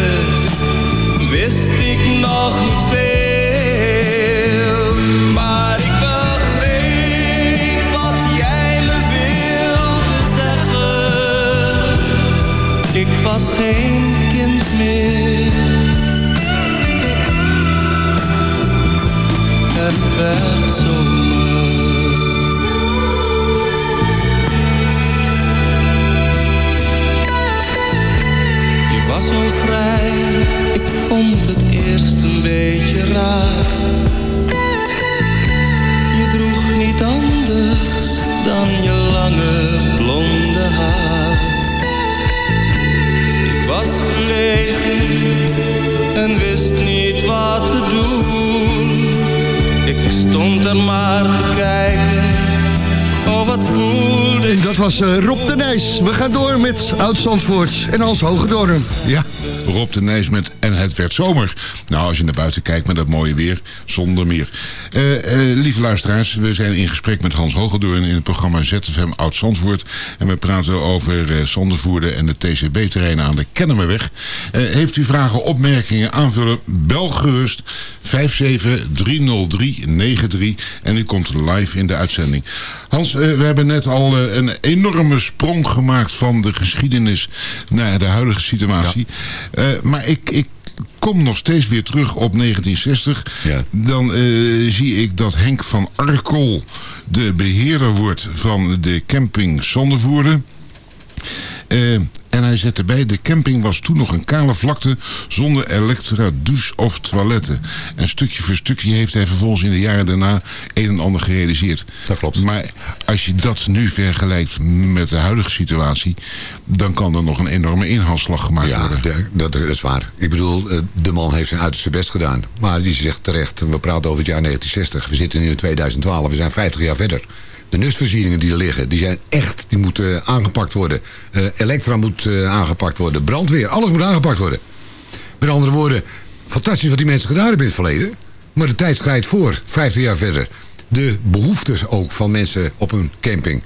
[SPEAKER 9] meer. Het werd was verlegen en wist niet wat te doen. Ik stond er maar te kijken, oh wat voelde
[SPEAKER 7] En dat was eh, Rob de Nijs. We gaan door met Oud-Zandvoort en Hans Hogedorn.
[SPEAKER 4] Ja, Rob de Nijs met En het werd zomer. Nou, als je naar buiten kijkt met dat mooie weer, zonder meer. Eh, eh, lieve luisteraars, we zijn in gesprek met Hans Hogedoorn in het programma ZFM Oud-Zandvoort. En we praten over uh, en de TCB-terreinen aan de Kennemerweg. Heeft u vragen, opmerkingen, aanvullen, bel gerust 5730393 en u komt live in de uitzending. Hans, we hebben net al een enorme sprong gemaakt van de geschiedenis naar de huidige situatie. Ja. maar ik, ik kom nog steeds weer terug op 1960.
[SPEAKER 5] Ja.
[SPEAKER 4] Dan uh, zie ik dat Henk van Arkel de beheerder wordt van de camping Zondervoerde. Uh, en hij zet erbij, de camping was toen nog een kale vlakte zonder elektra, douche of toiletten. En stukje voor stukje heeft hij vervolgens in de jaren daarna een en ander gerealiseerd.
[SPEAKER 5] Dat klopt.
[SPEAKER 4] Maar als je dat nu vergelijkt met de huidige situatie, dan kan er nog een enorme inhaalslag gemaakt
[SPEAKER 5] ja,
[SPEAKER 4] worden.
[SPEAKER 5] Ja, dat, dat is waar. Ik bedoel, eh, de man heeft zijn uiterste best gedaan. Maar die zegt terecht, we praten over het jaar 1960. We zitten nu in 2012, we zijn 50 jaar verder. De nusvoorzieningen die er liggen, die zijn echt, die moeten aangepakt worden. Uh, elektra moet uh, aangepakt worden, brandweer, alles moet aangepakt worden. Met andere woorden, fantastisch wat die mensen gedaan hebben in het verleden. Maar de tijd schrijdt voor, 50 jaar verder. De behoeftes ook van mensen op een camping,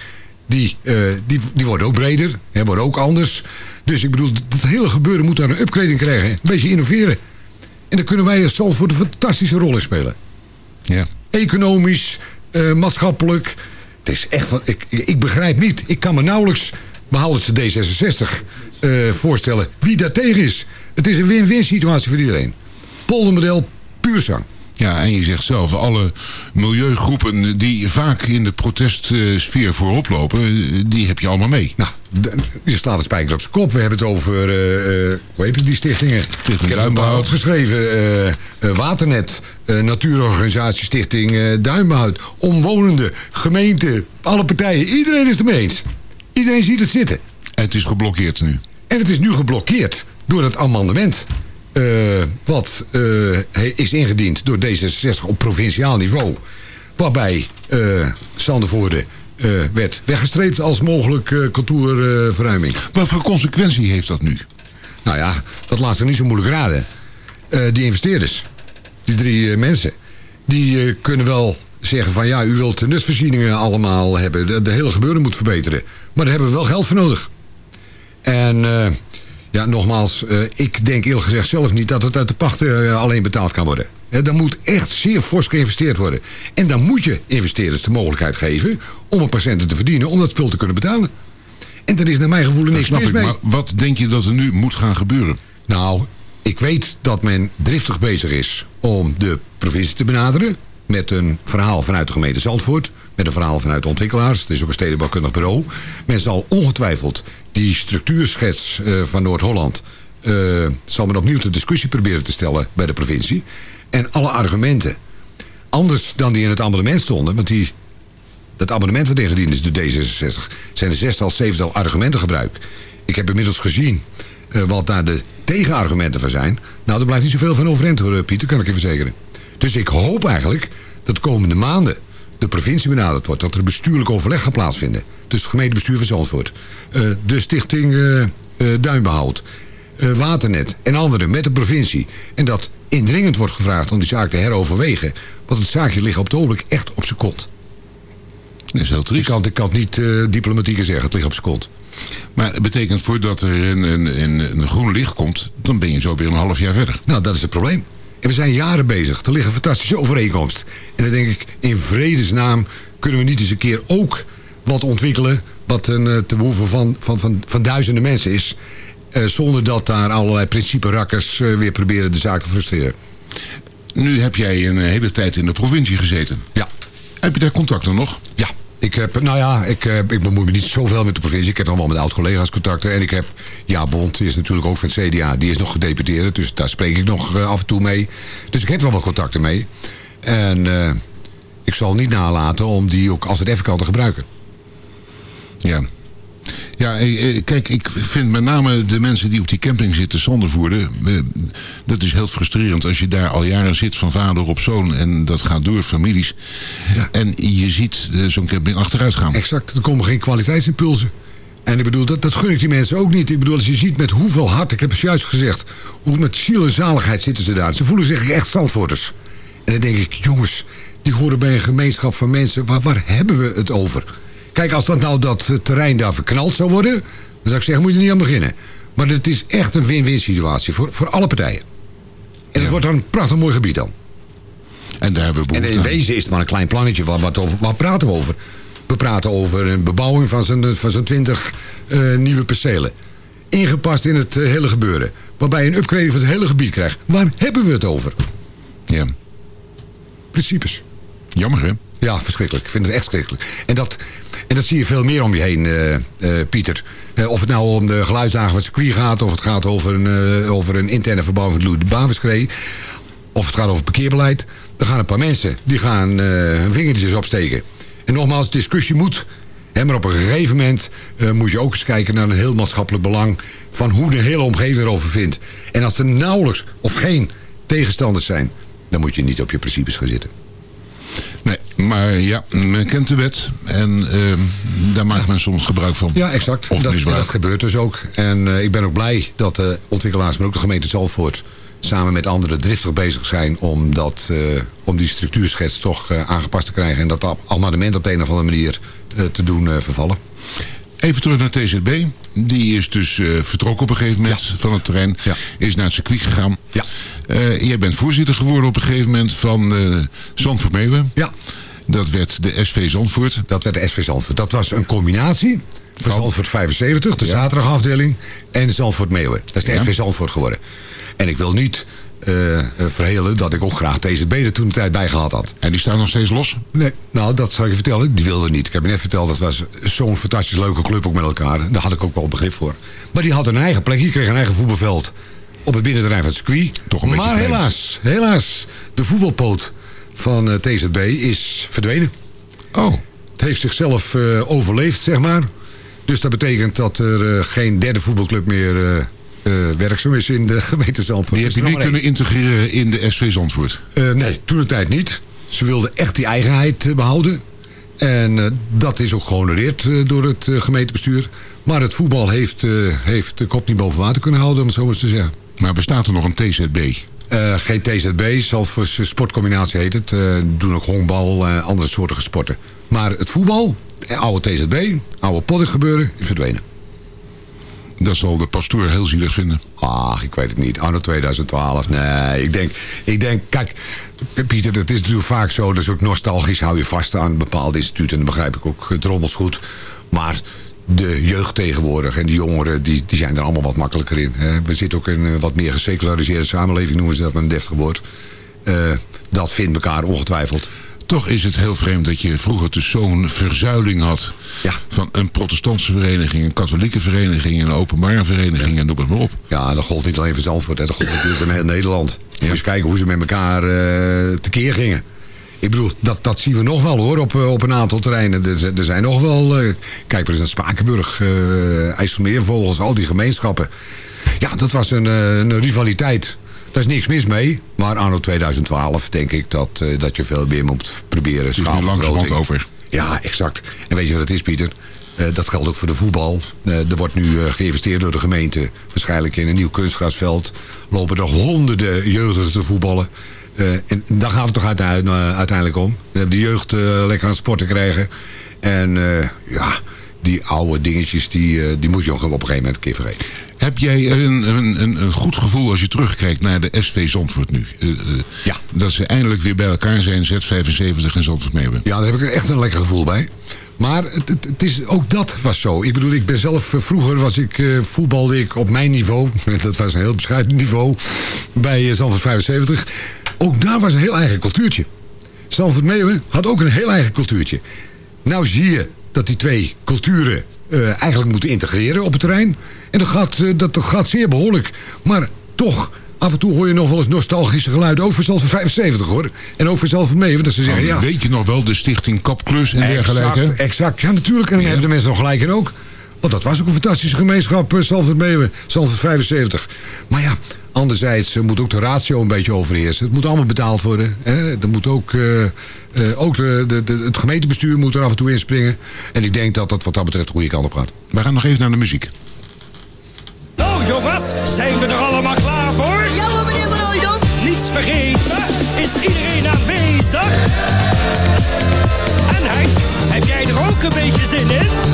[SPEAKER 5] die, uh, die, die worden ook breder, hè, worden ook anders. Dus ik bedoel, dat hele gebeuren moet daar een upgrading krijgen. Een beetje innoveren. En daar kunnen wij als Zalvoort een fantastische rol in spelen.
[SPEAKER 4] Ja.
[SPEAKER 5] Economisch, maatschappelijk... Het is echt wat, ik, ik begrijp niet. Ik kan me nauwelijks, behalve de D66, uh, voorstellen wie daar tegen is. Het is een win-win situatie voor iedereen. Poldermodel, puur zang.
[SPEAKER 4] Ja, en je zegt zelf, alle milieugroepen die vaak in de protestsfeer voorop lopen, die heb je allemaal mee.
[SPEAKER 5] Nou, je slaat de spijker op zijn kop. We hebben het over, uh, uh, hoe heet het, die stichtingen?
[SPEAKER 4] Stichting
[SPEAKER 5] Ik heb het geschreven. Uh, Waternet, Natuurorganisatie Stichting Duinbehoud, omwonenden, gemeente, alle partijen. Iedereen is het ermee eens. Iedereen ziet het zitten.
[SPEAKER 4] En het is geblokkeerd nu.
[SPEAKER 5] En het is nu geblokkeerd door het amendement. Uh, wat uh, is ingediend door D66 op provinciaal niveau. Waarbij uh, Sandervoorde werd weggestreept als mogelijk kantoorverruiming.
[SPEAKER 4] Wat voor consequentie heeft dat nu?
[SPEAKER 5] Nou ja, dat laat zich niet zo moeilijk raden. die investeerders, die drie mensen, die kunnen wel zeggen van ja, u wilt de nutsvoorzieningen allemaal hebben. De, de hele gebeuren moet verbeteren. Maar daar hebben we wel geld voor nodig. En ja, nogmaals, uh, ik denk eerlijk gezegd zelf niet dat het uit de pacht uh, alleen betaald kan worden. Ja, dan moet echt zeer fors geïnvesteerd worden. En dan moet je investeerders de mogelijkheid geven om een patiënten te verdienen om dat spul te kunnen betalen. En dat is naar mijn gevoel niks mis
[SPEAKER 4] ik,
[SPEAKER 5] mee.
[SPEAKER 4] Maar wat denk je dat er nu moet gaan gebeuren?
[SPEAKER 5] Nou, ik weet dat men driftig bezig is om de provincie te benaderen... met een verhaal vanuit de gemeente Zandvoort... met een verhaal vanuit de ontwikkelaars. Het is ook een stedenbouwkundig bureau. Men zal ongetwijfeld die structuurschets uh, van Noord-Holland... Uh, zal men opnieuw de discussie proberen te stellen bij de provincie. En alle argumenten, anders dan die in het amendement stonden... want die, dat amendement wat ingediend is door D66... zijn er zestal, zevental argumenten gebruikt. Ik heb inmiddels gezien uh, wat daar de tegenargumenten van zijn. Nou, er blijft niet zoveel van overeind hoor, Pieter, kan ik je verzekeren. Dus ik hoop eigenlijk dat de komende maanden de provincie benaderd wordt. Dat er bestuurlijk overleg gaat plaatsvinden. Dus het gemeentebestuur van Zandvoort. Uh, de stichting uh, Duinbehoud. Waternet en anderen met de provincie. En dat indringend wordt gevraagd om die zaak te heroverwegen. Want het zaakje ligt op het ogenblik echt op zijn kont.
[SPEAKER 4] Dat is heel triest.
[SPEAKER 5] Ik kan, ik kan het niet diplomatieker zeggen. Het ligt op zijn kont.
[SPEAKER 4] Maar het betekent voordat er een, een, een groen licht komt... dan ben je zo weer een half jaar verder.
[SPEAKER 5] Nou, dat is het probleem. En we zijn jaren bezig. Er ligt een fantastische overeenkomst. En dan denk ik, in vredesnaam kunnen we niet eens een keer ook wat ontwikkelen... wat een, eh, te behoeven van, van, van, van duizenden mensen is... Uh, zonder dat daar allerlei principe-rakkers uh, weer proberen de zaak te frustreren.
[SPEAKER 4] Nu heb jij een hele tijd in de provincie gezeten.
[SPEAKER 5] Ja.
[SPEAKER 4] Heb je daar contacten nog?
[SPEAKER 5] Ja. Ik heb, nou ja, ik, ik bemoei me niet zoveel met de provincie. Ik heb dan wel met oud-collega's contacten. En ik heb, ja, Bond is natuurlijk ook van het CDA. Die is nog gedeputeerd, dus daar spreek ik nog uh, af en toe mee. Dus ik heb wel wat contacten mee. En uh, ik zal niet nalaten om die ook als het even kan te gebruiken.
[SPEAKER 4] Ja. Ja, kijk, ik vind met name de mensen die op die camping zitten zonder voerden... dat is heel frustrerend als je daar al jaren zit van vader op zoon... en dat gaat door families. Ja. En je ziet zo'n camping achteruit gaan.
[SPEAKER 5] Exact, er komen geen kwaliteitsimpulsen. En ik bedoel, dat, dat gun ik die mensen ook niet. Ik bedoel, als je ziet met hoeveel hart, ik heb het juist gezegd... hoe met ziel en zaligheid zitten ze daar. Ze voelen zich echt zandvoorters. En dan denk ik, jongens, die horen bij een gemeenschap van mensen... waar, waar hebben we het over? Kijk, als dat nou dat terrein daar verknald zou worden... dan zou ik zeggen, moet je er niet aan beginnen. Maar het is echt een win-win situatie voor, voor alle partijen. En het wordt dan een prachtig mooi gebied dan.
[SPEAKER 4] En daar hebben we
[SPEAKER 5] En in wezen is het maar een klein plannetje. Wat, wat, over, wat praten we over? We praten over een bebouwing van zo'n van zo'n 20 uh, nieuwe percelen. Ingepast in het uh, hele gebeuren. Waarbij je een upgrade van het hele gebied krijgt. Waar hebben we het over?
[SPEAKER 4] Ja.
[SPEAKER 5] Principes.
[SPEAKER 4] Jammer, hè?
[SPEAKER 5] Ja, verschrikkelijk. Ik vind het echt verschrikkelijk. En dat, en dat zie je veel meer om je heen, uh, uh, Pieter. Uh, of het nou om de geluidsdagen van circuit gaat... of het gaat over een, over een interne verbouwing van de Baviskree... of het gaat over parkeerbeleid... er gaan een paar mensen die gaan hun vingertjes opsteken. En nogmaals, discussie moet... Hè, maar op een gegeven moment moet je ook eens kijken naar een heel maatschappelijk belang... van hoe de hele omgeving erover vindt. En als er nauwelijks of geen tegenstanders zijn... dan moet je niet op je principes gaan zitten.
[SPEAKER 4] Nee, maar ja, men kent de wet en uh, daar maakt men soms gebruik van.
[SPEAKER 5] Ja, exact.
[SPEAKER 4] Of
[SPEAKER 5] dat, dat gebeurt dus ook. En uh, ik ben ook blij dat de ontwikkelaars, maar ook de gemeente Zalvoort... samen met anderen driftig bezig zijn om, dat, uh, om die structuurschets toch aangepast te krijgen... en dat amendement op de een of andere manier te doen vervallen.
[SPEAKER 4] Even terug naar TZB. Die is dus uh, vertrokken op een gegeven moment ja. van het terrein.
[SPEAKER 5] Ja.
[SPEAKER 4] Is naar het circuit gegaan.
[SPEAKER 5] Ja.
[SPEAKER 4] Uh, jij bent voorzitter geworden op een gegeven moment van uh, Zandvoort Meeuwen.
[SPEAKER 5] Ja.
[SPEAKER 4] Dat werd de SV Zandvoort.
[SPEAKER 5] Dat werd de SV Zandvoort. Dat was een combinatie van Zandvoort 75, de ja. zaterdagafdeling, en Zandvoort Meeuwen. Dat is de. SV Zandvoort geworden. En ik wil niet uh, verhelen dat ik ook graag TZB er toen de tijd bij gehad had.
[SPEAKER 4] En die staan nog steeds los?
[SPEAKER 5] Nee, nou dat zal ik je vertellen. Die wilde niet. Ik heb je net verteld, dat was zo'n fantastisch leuke club ook met elkaar. Daar had ik ook wel begrip voor. Maar die had een eigen plek. Die kreeg een eigen voetbalveld op het binnenterrein van het circuit.
[SPEAKER 4] Toch een
[SPEAKER 5] maar helaas, helaas, de voetbalpoot van uh, TZB is verdwenen.
[SPEAKER 4] Oh.
[SPEAKER 5] Het heeft zichzelf uh, overleefd, zeg maar. Dus dat betekent dat er uh, geen derde voetbalclub meer uh, werkzaam is in de gemeente Zandvoort.
[SPEAKER 4] Die heb je niet kunnen integreren in de SV Zandvoort?
[SPEAKER 5] Uh, nee, toen de tijd niet. Ze wilden echt die eigenheid uh, behouden. En uh, dat is ook gehonoreerd door het gemeentebestuur. Maar het voetbal heeft, heeft de kop niet boven water kunnen houden, om het zo eens te zeggen.
[SPEAKER 4] Maar bestaat er nog een TZB?
[SPEAKER 5] Geen TZB, Zalvoorts sportcombinatie heet het. doen ook honkbal, andere soorten sporten. Maar het voetbal, oude TZB, oude potten gebeuren, is verdwenen.
[SPEAKER 4] Dat zal de pastoor heel zielig vinden.
[SPEAKER 5] Ach, ik weet het niet. Anno 2012. Nee, ik denk, ik denk kijk, Pieter, het is natuurlijk vaak zo. Dat is ook nostalgisch. Hou je vast aan bepaalde instituten. En dan begrijp ik ook drommels goed. Maar de jeugd tegenwoordig en de jongeren, die, die zijn er allemaal wat makkelijker in. Hè. We zitten ook in een wat meer geseculariseerde samenleving, noemen ze dat met een deftig woord. Eh, dat vindt elkaar ongetwijfeld.
[SPEAKER 4] Toch is het heel vreemd dat je vroeger dus zo'n verzuiling had...
[SPEAKER 5] Ja.
[SPEAKER 4] van een protestantse vereniging, een katholieke vereniging... een openbare vereniging en noem het maar op.
[SPEAKER 5] Ja, dat gold niet alleen voor Zandvoort, hè. dat gold natuurlijk in heel Nederland. Moet je eens kijken hoe ze met elkaar eh tekeer gingen. Ik bedoel, dat, dat zien we nog wel hoor, op, eh, op een aantal terreinen. Er, er zijn nog wel, eh, kijk maar eens naar Spakenburg, eh IJsselmeervogels, al die gemeenschappen. Ja, dat was een, een rivaliteit. Daar is niks mis mee. Maar anno 2012 denk ik dat, dat je veel meer moet proberen
[SPEAKER 4] Het langzamerhand over.
[SPEAKER 5] Ja, exact. En weet je wat het is, Pieter? Dat geldt ook voor de voetbal. Er wordt nu geïnvesteerd door de gemeente. Waarschijnlijk in een nieuw kunstgrasveld. Lopen er honderden jeugdigen te voetballen. Eh, en daar gaat het toch eh, uiteindelijk om. We hebben de jeugd eh, lekker aan het sporten krijgen. En ja, die oude dingetjes, die, die moet je ook op een gegeven moment een keer vergeten.
[SPEAKER 4] Heb jij een, een, een, goed gevoel als je terugkijkt naar de SV Zandvoort nu?
[SPEAKER 5] Ja.
[SPEAKER 4] Dat ze eindelijk weer bij elkaar zijn, Z75 en Zandvoort Meeuwen.
[SPEAKER 5] Ja, daar heb ik echt een lekker gevoel bij. Maar het, het, het is, ook dat was zo. Ik bedoel, ik ben zelf... Vroeger was ik, voetbalde ik op mijn niveau. Dat was een heel bescheiden niveau. Bij Zandvoort 75. Ook daar was een heel eigen cultuurtje. Zandvoort Meeuwen had ook een heel eigen cultuurtje. Nou zie je dat die twee culturen eh, eigenlijk moeten integreren op het terrein. En dat gaat, eh, dat, dat gaat zeer behoorlijk. Maar toch, af en toe hoor je nog wel eens nostalgische geluiden. Ook voor Zandvoort 75 hoor. En ook voor Zandvoort Meeuwen. Dat ze zeggen, ja...
[SPEAKER 4] Weet je nog wel, de stichting Kapklus en dergelijke?
[SPEAKER 5] Exact, exact. Ja, natuurlijk. En daar hebben de mensen nog gelijk in ook. Want dat was ook een fantastische gemeenschap, Salford Meeuwen, Salford 75. Maar ja, anderzijds uh, moet ook de ratio een beetje overheersen. Het moet allemaal betaald worden. Hè? Er moet ook, uh, ook de, de, de, het gemeentebestuur moet er af en toe inspringen. En ik denk dat dat wat dat betreft de goede kant op gaat.
[SPEAKER 4] We gaan nog even naar de muziek.
[SPEAKER 10] Nou jongens, zijn we er allemaal klaar voor?
[SPEAKER 11] Ja hoor meneer Broodon.
[SPEAKER 10] Niets vergeten, is iedereen aanwezig? En Henk, heb jij er ook een beetje zin in?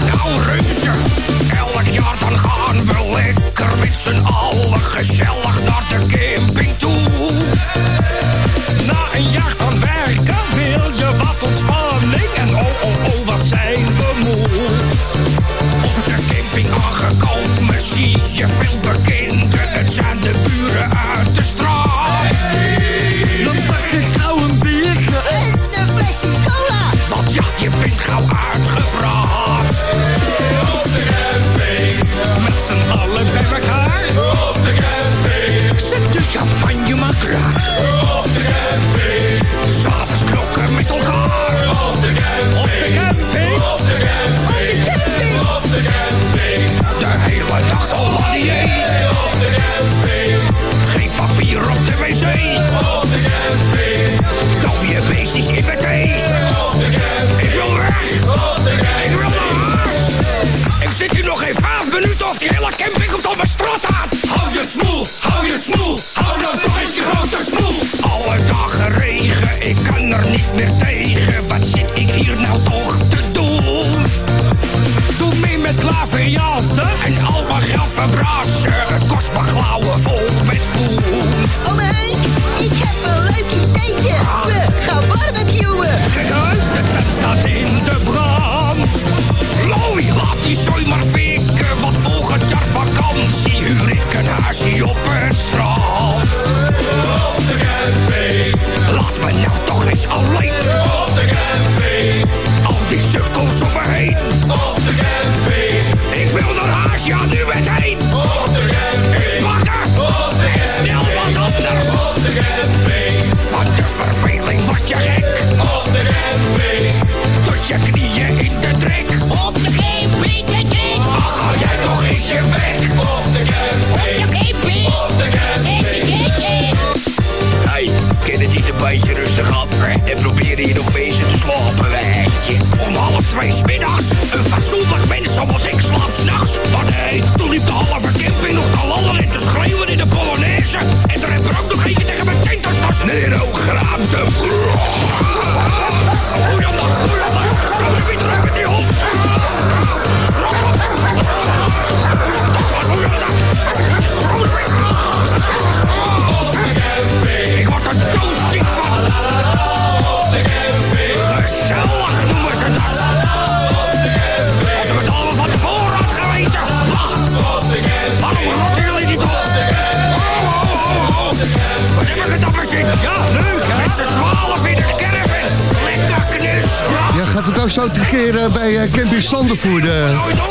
[SPEAKER 12] Camping
[SPEAKER 7] Sandervoerde.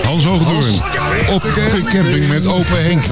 [SPEAKER 4] Hans Hoogdoorn. Op de camping met open Henk.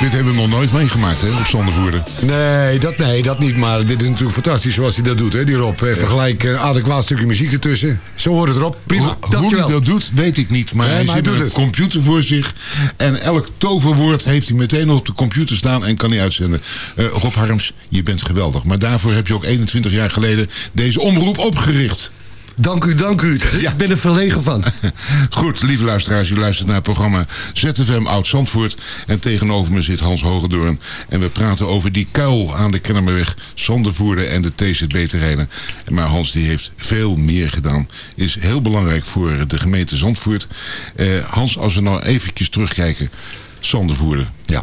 [SPEAKER 4] Dit hebben we nog nooit meegemaakt, hè, op Sandervoerde.
[SPEAKER 5] Nee dat, nee, dat niet. Maar dit is natuurlijk fantastisch zoals hij dat doet, hè, die Rob. Even gelijk een adequaat stukje muziek ertussen. Zo hoort het erop. Prima.
[SPEAKER 4] Hoe, hoe hij dat doet, weet ik niet. Maar hij zit met een computer voor zich. En elk toverwoord heeft hij meteen op de computer staan en kan hij uitzenden. Uh, Rob Harms, je bent geweldig. Maar daarvoor heb je ook 21 jaar geleden deze omroep opgericht.
[SPEAKER 7] Dank u, dank u. Ja. Ik ben er verlegen van.
[SPEAKER 4] Goed, lieve luisteraars, u luistert naar het programma ZFM Oud-Zandvoort. En tegenover me zit Hans Hogedoorn. En we praten over die kuil aan de Kennemerweg, Zondervoerder en de TZB-terreinen. Maar Hans die heeft veel meer gedaan. Is heel belangrijk voor de gemeente Zandvoort. Eh, Hans, als we nou eventjes terugkijken. Zondervoerder.
[SPEAKER 5] Ja.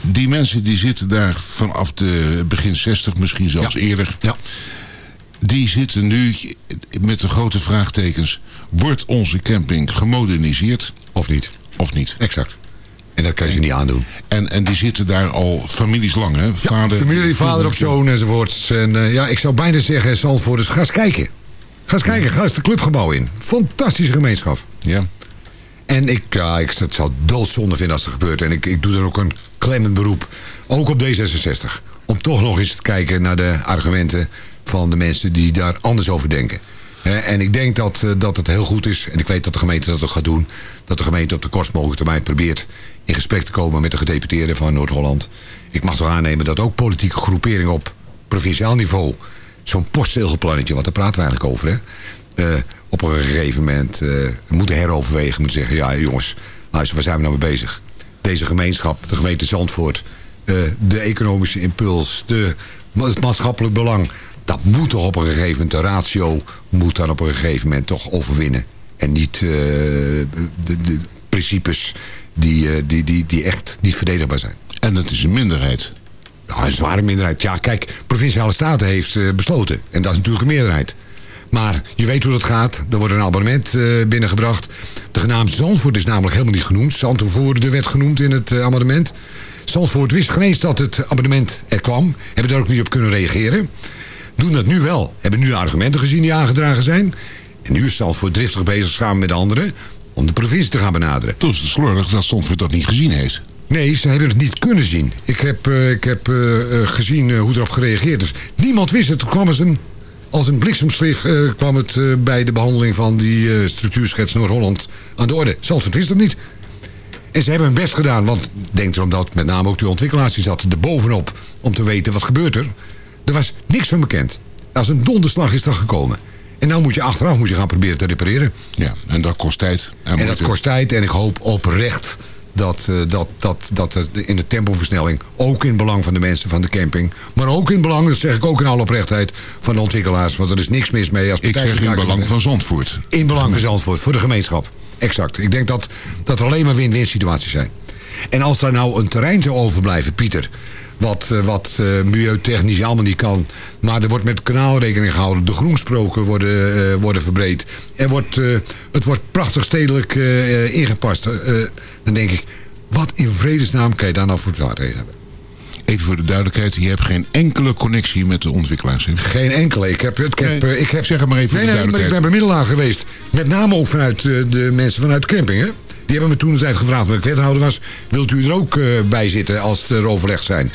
[SPEAKER 4] Die mensen die zitten daar vanaf de begin 60, misschien zelfs
[SPEAKER 5] ja.
[SPEAKER 4] eerder.
[SPEAKER 5] Ja
[SPEAKER 4] die zitten nu met de grote vraagtekens. Wordt onze camping gemoderniseerd?
[SPEAKER 5] Of niet?
[SPEAKER 4] Of niet?
[SPEAKER 5] Exact. En dat kan je ze niet aandoen.
[SPEAKER 4] En, en die zitten daar al families lang, hè?
[SPEAKER 5] Vader, ja, familie, vader op zoon enzovoorts. En uh, ja, ik zou bijna zeggen, Zandvoorters, ga eens kijken. Ga eens kijken, ga eens de clubgebouw in. Fantastische gemeenschap.
[SPEAKER 4] Ja.
[SPEAKER 5] En ik, ja, ik het zou doodzonde vinden als het gebeurt. En ik, ik doe er ook een klemmend beroep. Ook op D66. Om toch nog eens te kijken naar de argumenten van de mensen die daar anders over denken. En ik denk dat, eh, dat het heel goed is, en ik weet dat de gemeente dat ook gaat doen... dat de gemeente op de kortst mogelijke termijn probeert in gesprek te komen met de gedeputeerden van Noord-Holland. Ik mag toch aannemen dat ook politieke groeperingen op provinciaal niveau... zo'n postzegelplannetje, want daar praten we eigenlijk over, hè... Uh, op een gegeven moment uh, moeten heroverwegen. Moeten zeggen, ja jongens, luister, waar zijn we nou mee bezig? Deze gemeenschap, de gemeente Zandvoort... De economische impuls, de, het maatschappelijk belang dat moet toch op een gegeven moment, de ratio moet dan op een gegeven moment toch overwinnen. En niet uh, de, de, principes die, uh, die, die, die echt niet verdedigbaar zijn.
[SPEAKER 4] En dat is een minderheid.
[SPEAKER 5] Ja, een zware minderheid. Ja, kijk, Provinciale Staten heeft uh, besloten. En dat is natuurlijk een meerderheid. Maar je weet hoe dat gaat. Er wordt een abonnement uh, binnengebracht. De genaamd Zandvoort is namelijk helemaal niet genoemd. Zandvoort de werd genoemd in het uh, amendement. Zandvoort wist geen eens dat het abonnement er kwam. Hebben daar ook niet op kunnen reageren doen dat nu wel. Hebben nu argumenten gezien die aangedragen zijn. En nu is Zandvoort driftig bezig samen met de anderen... om de provincie te gaan benaderen.
[SPEAKER 4] Toen is het slordig dat Zandvoort dat niet gezien heeft.
[SPEAKER 5] Nee, ze hebben het niet kunnen zien. Ik heb, uh, ik heb uh, gezien uh, hoe erop gereageerd is. Niemand wist het. Toen kwam het een, als een bliksemschrift kwam het bij de behandeling van die structuurschets Noord-Holland aan de orde. Zandvoort wist het niet. En ze hebben hun best gedaan, want denk erom dat met name ook de ontwikkelaars die zaten er bovenop om te weten wat gebeurt er. Er was niks van bekend. Als een donderslag is dat gekomen. En nou moet je achteraf moet je gaan proberen te repareren.
[SPEAKER 4] Ja, en dat kost tijd.
[SPEAKER 5] En, en dat kost tijd. En ik hoop oprecht dat, uh, dat, dat, dat in de tempoversnelling... ook in belang van de mensen van de camping... maar ook in belang, dat zeg ik ook in alle oprechtheid... van de ontwikkelaars, want er is niks mis mee. Als
[SPEAKER 4] ik zeg in belang van Zandvoort.
[SPEAKER 5] In belang van Zandvoort, voor de gemeenschap. Exact. Ik denk dat, dat er alleen maar win-win situaties zijn. En als daar nou een terrein zou overblijven, Pieter wat, uh, wat uh, milieutechnisch allemaal niet kan. Maar er wordt met kanaal rekening gehouden. De groensproken worden, uh, worden verbreed. Er wordt, het wordt prachtig stedelijk ingepast. dan denk ik, wat in vredesnaam kan je daar nou voor tegen hebben?
[SPEAKER 4] Even voor de duidelijkheid, je hebt geen enkele connectie met de ontwikkelaars. Hè?
[SPEAKER 5] Geen enkele. Ik heb, ik heb,
[SPEAKER 4] nee,
[SPEAKER 5] ik heb,
[SPEAKER 4] zeg het maar even voor
[SPEAKER 5] nee,
[SPEAKER 4] de
[SPEAKER 5] nee,
[SPEAKER 4] duidelijkheid.
[SPEAKER 5] ik ben bemiddelaar geweest. Met name ook vanuit de, de mensen vanuit de camping. Hè? Die hebben me toen de tijd gevraagd, toen ik wethouder was... wilt u er ook uh, bij zitten als er overleg zijn?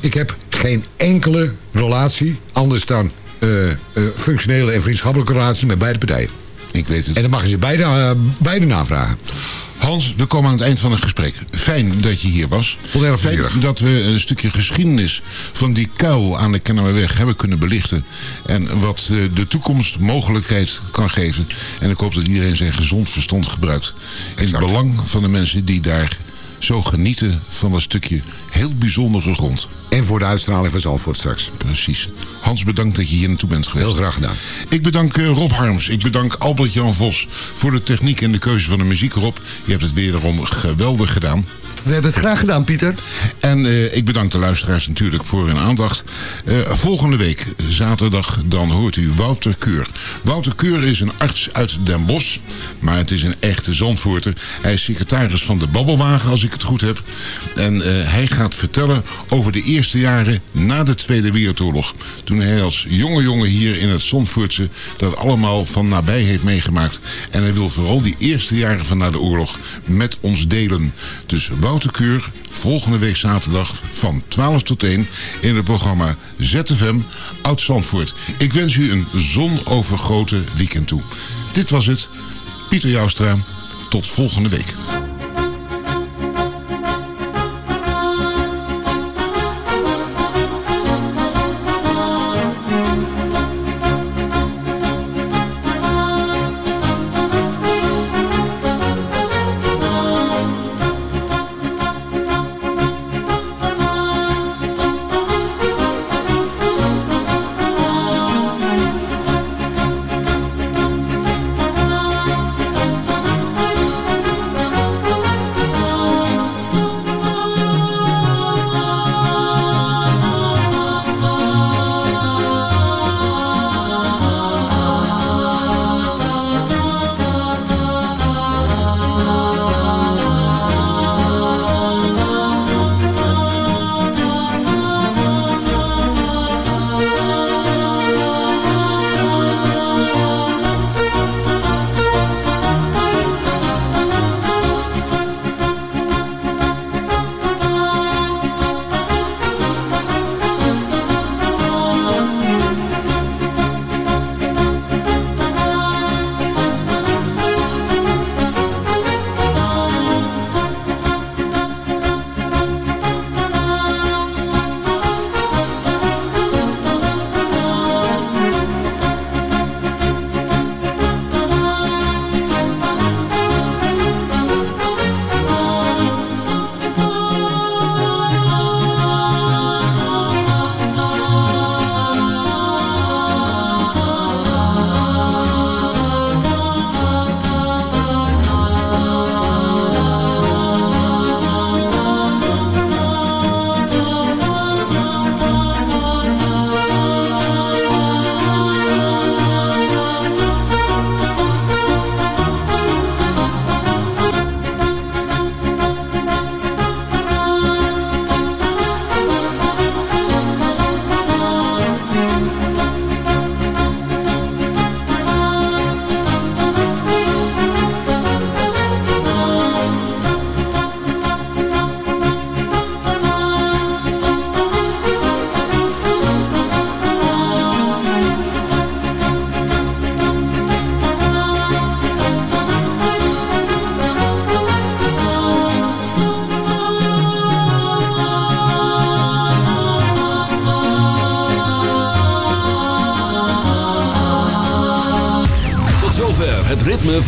[SPEAKER 5] Ik heb geen enkele relatie, anders dan uh, uh, functionele en vriendschappelijke relaties met beide partijen.
[SPEAKER 4] Ik weet het.
[SPEAKER 5] En dan mag je ze beide, beide navragen.
[SPEAKER 4] Hans, we komen aan het eind van het gesprek. Fijn dat je hier was.
[SPEAKER 5] Fijn
[SPEAKER 4] dat we een stukje geschiedenis van die kuil aan de Kennemerweg hebben kunnen belichten. En wat de toekomst mogelijkheid kan geven. En ik hoop dat iedereen zijn gezond verstand gebruikt. In het belang van de mensen die daar zo genieten van dat stukje heel bijzondere grond.
[SPEAKER 5] En voor de uitstraling van Zalvoort straks.
[SPEAKER 4] Precies. Hans, bedankt dat je hier naartoe bent geweest.
[SPEAKER 5] Heel graag gedaan.
[SPEAKER 4] Ik bedank uh, Rob Harms. Ik bedank Albert-Jan Vos voor de techniek en de keuze van de muziek. Rob, je hebt het wederom geweldig gedaan.
[SPEAKER 7] We hebben het graag gedaan, Pieter.
[SPEAKER 4] En eh, ik bedank de luisteraars natuurlijk voor hun aandacht. Eh, volgende week, zaterdag, dan hoort u Wouter Keur. Wouter Keur is een arts uit Den Bosch, maar het is een echte Zandvoorter. Hij is secretaris van de Babbelwagen, als ik het goed heb. En eh, hij gaat vertellen over de eerste jaren na de Tweede Wereldoorlog. Toen hij als jonge jongen hier in het Zandvoortse dat allemaal van nabij heeft meegemaakt. En hij wil vooral die eerste jaren van na de oorlog met ons delen. Dus Wouter Keur, volgende week zaterdag van 12 tot 1 in het programma ZFM Oud Zandvoort. Ik wens u een zonovergoten weekend toe. Dit was het. Pieter Joustra. Tot volgende week.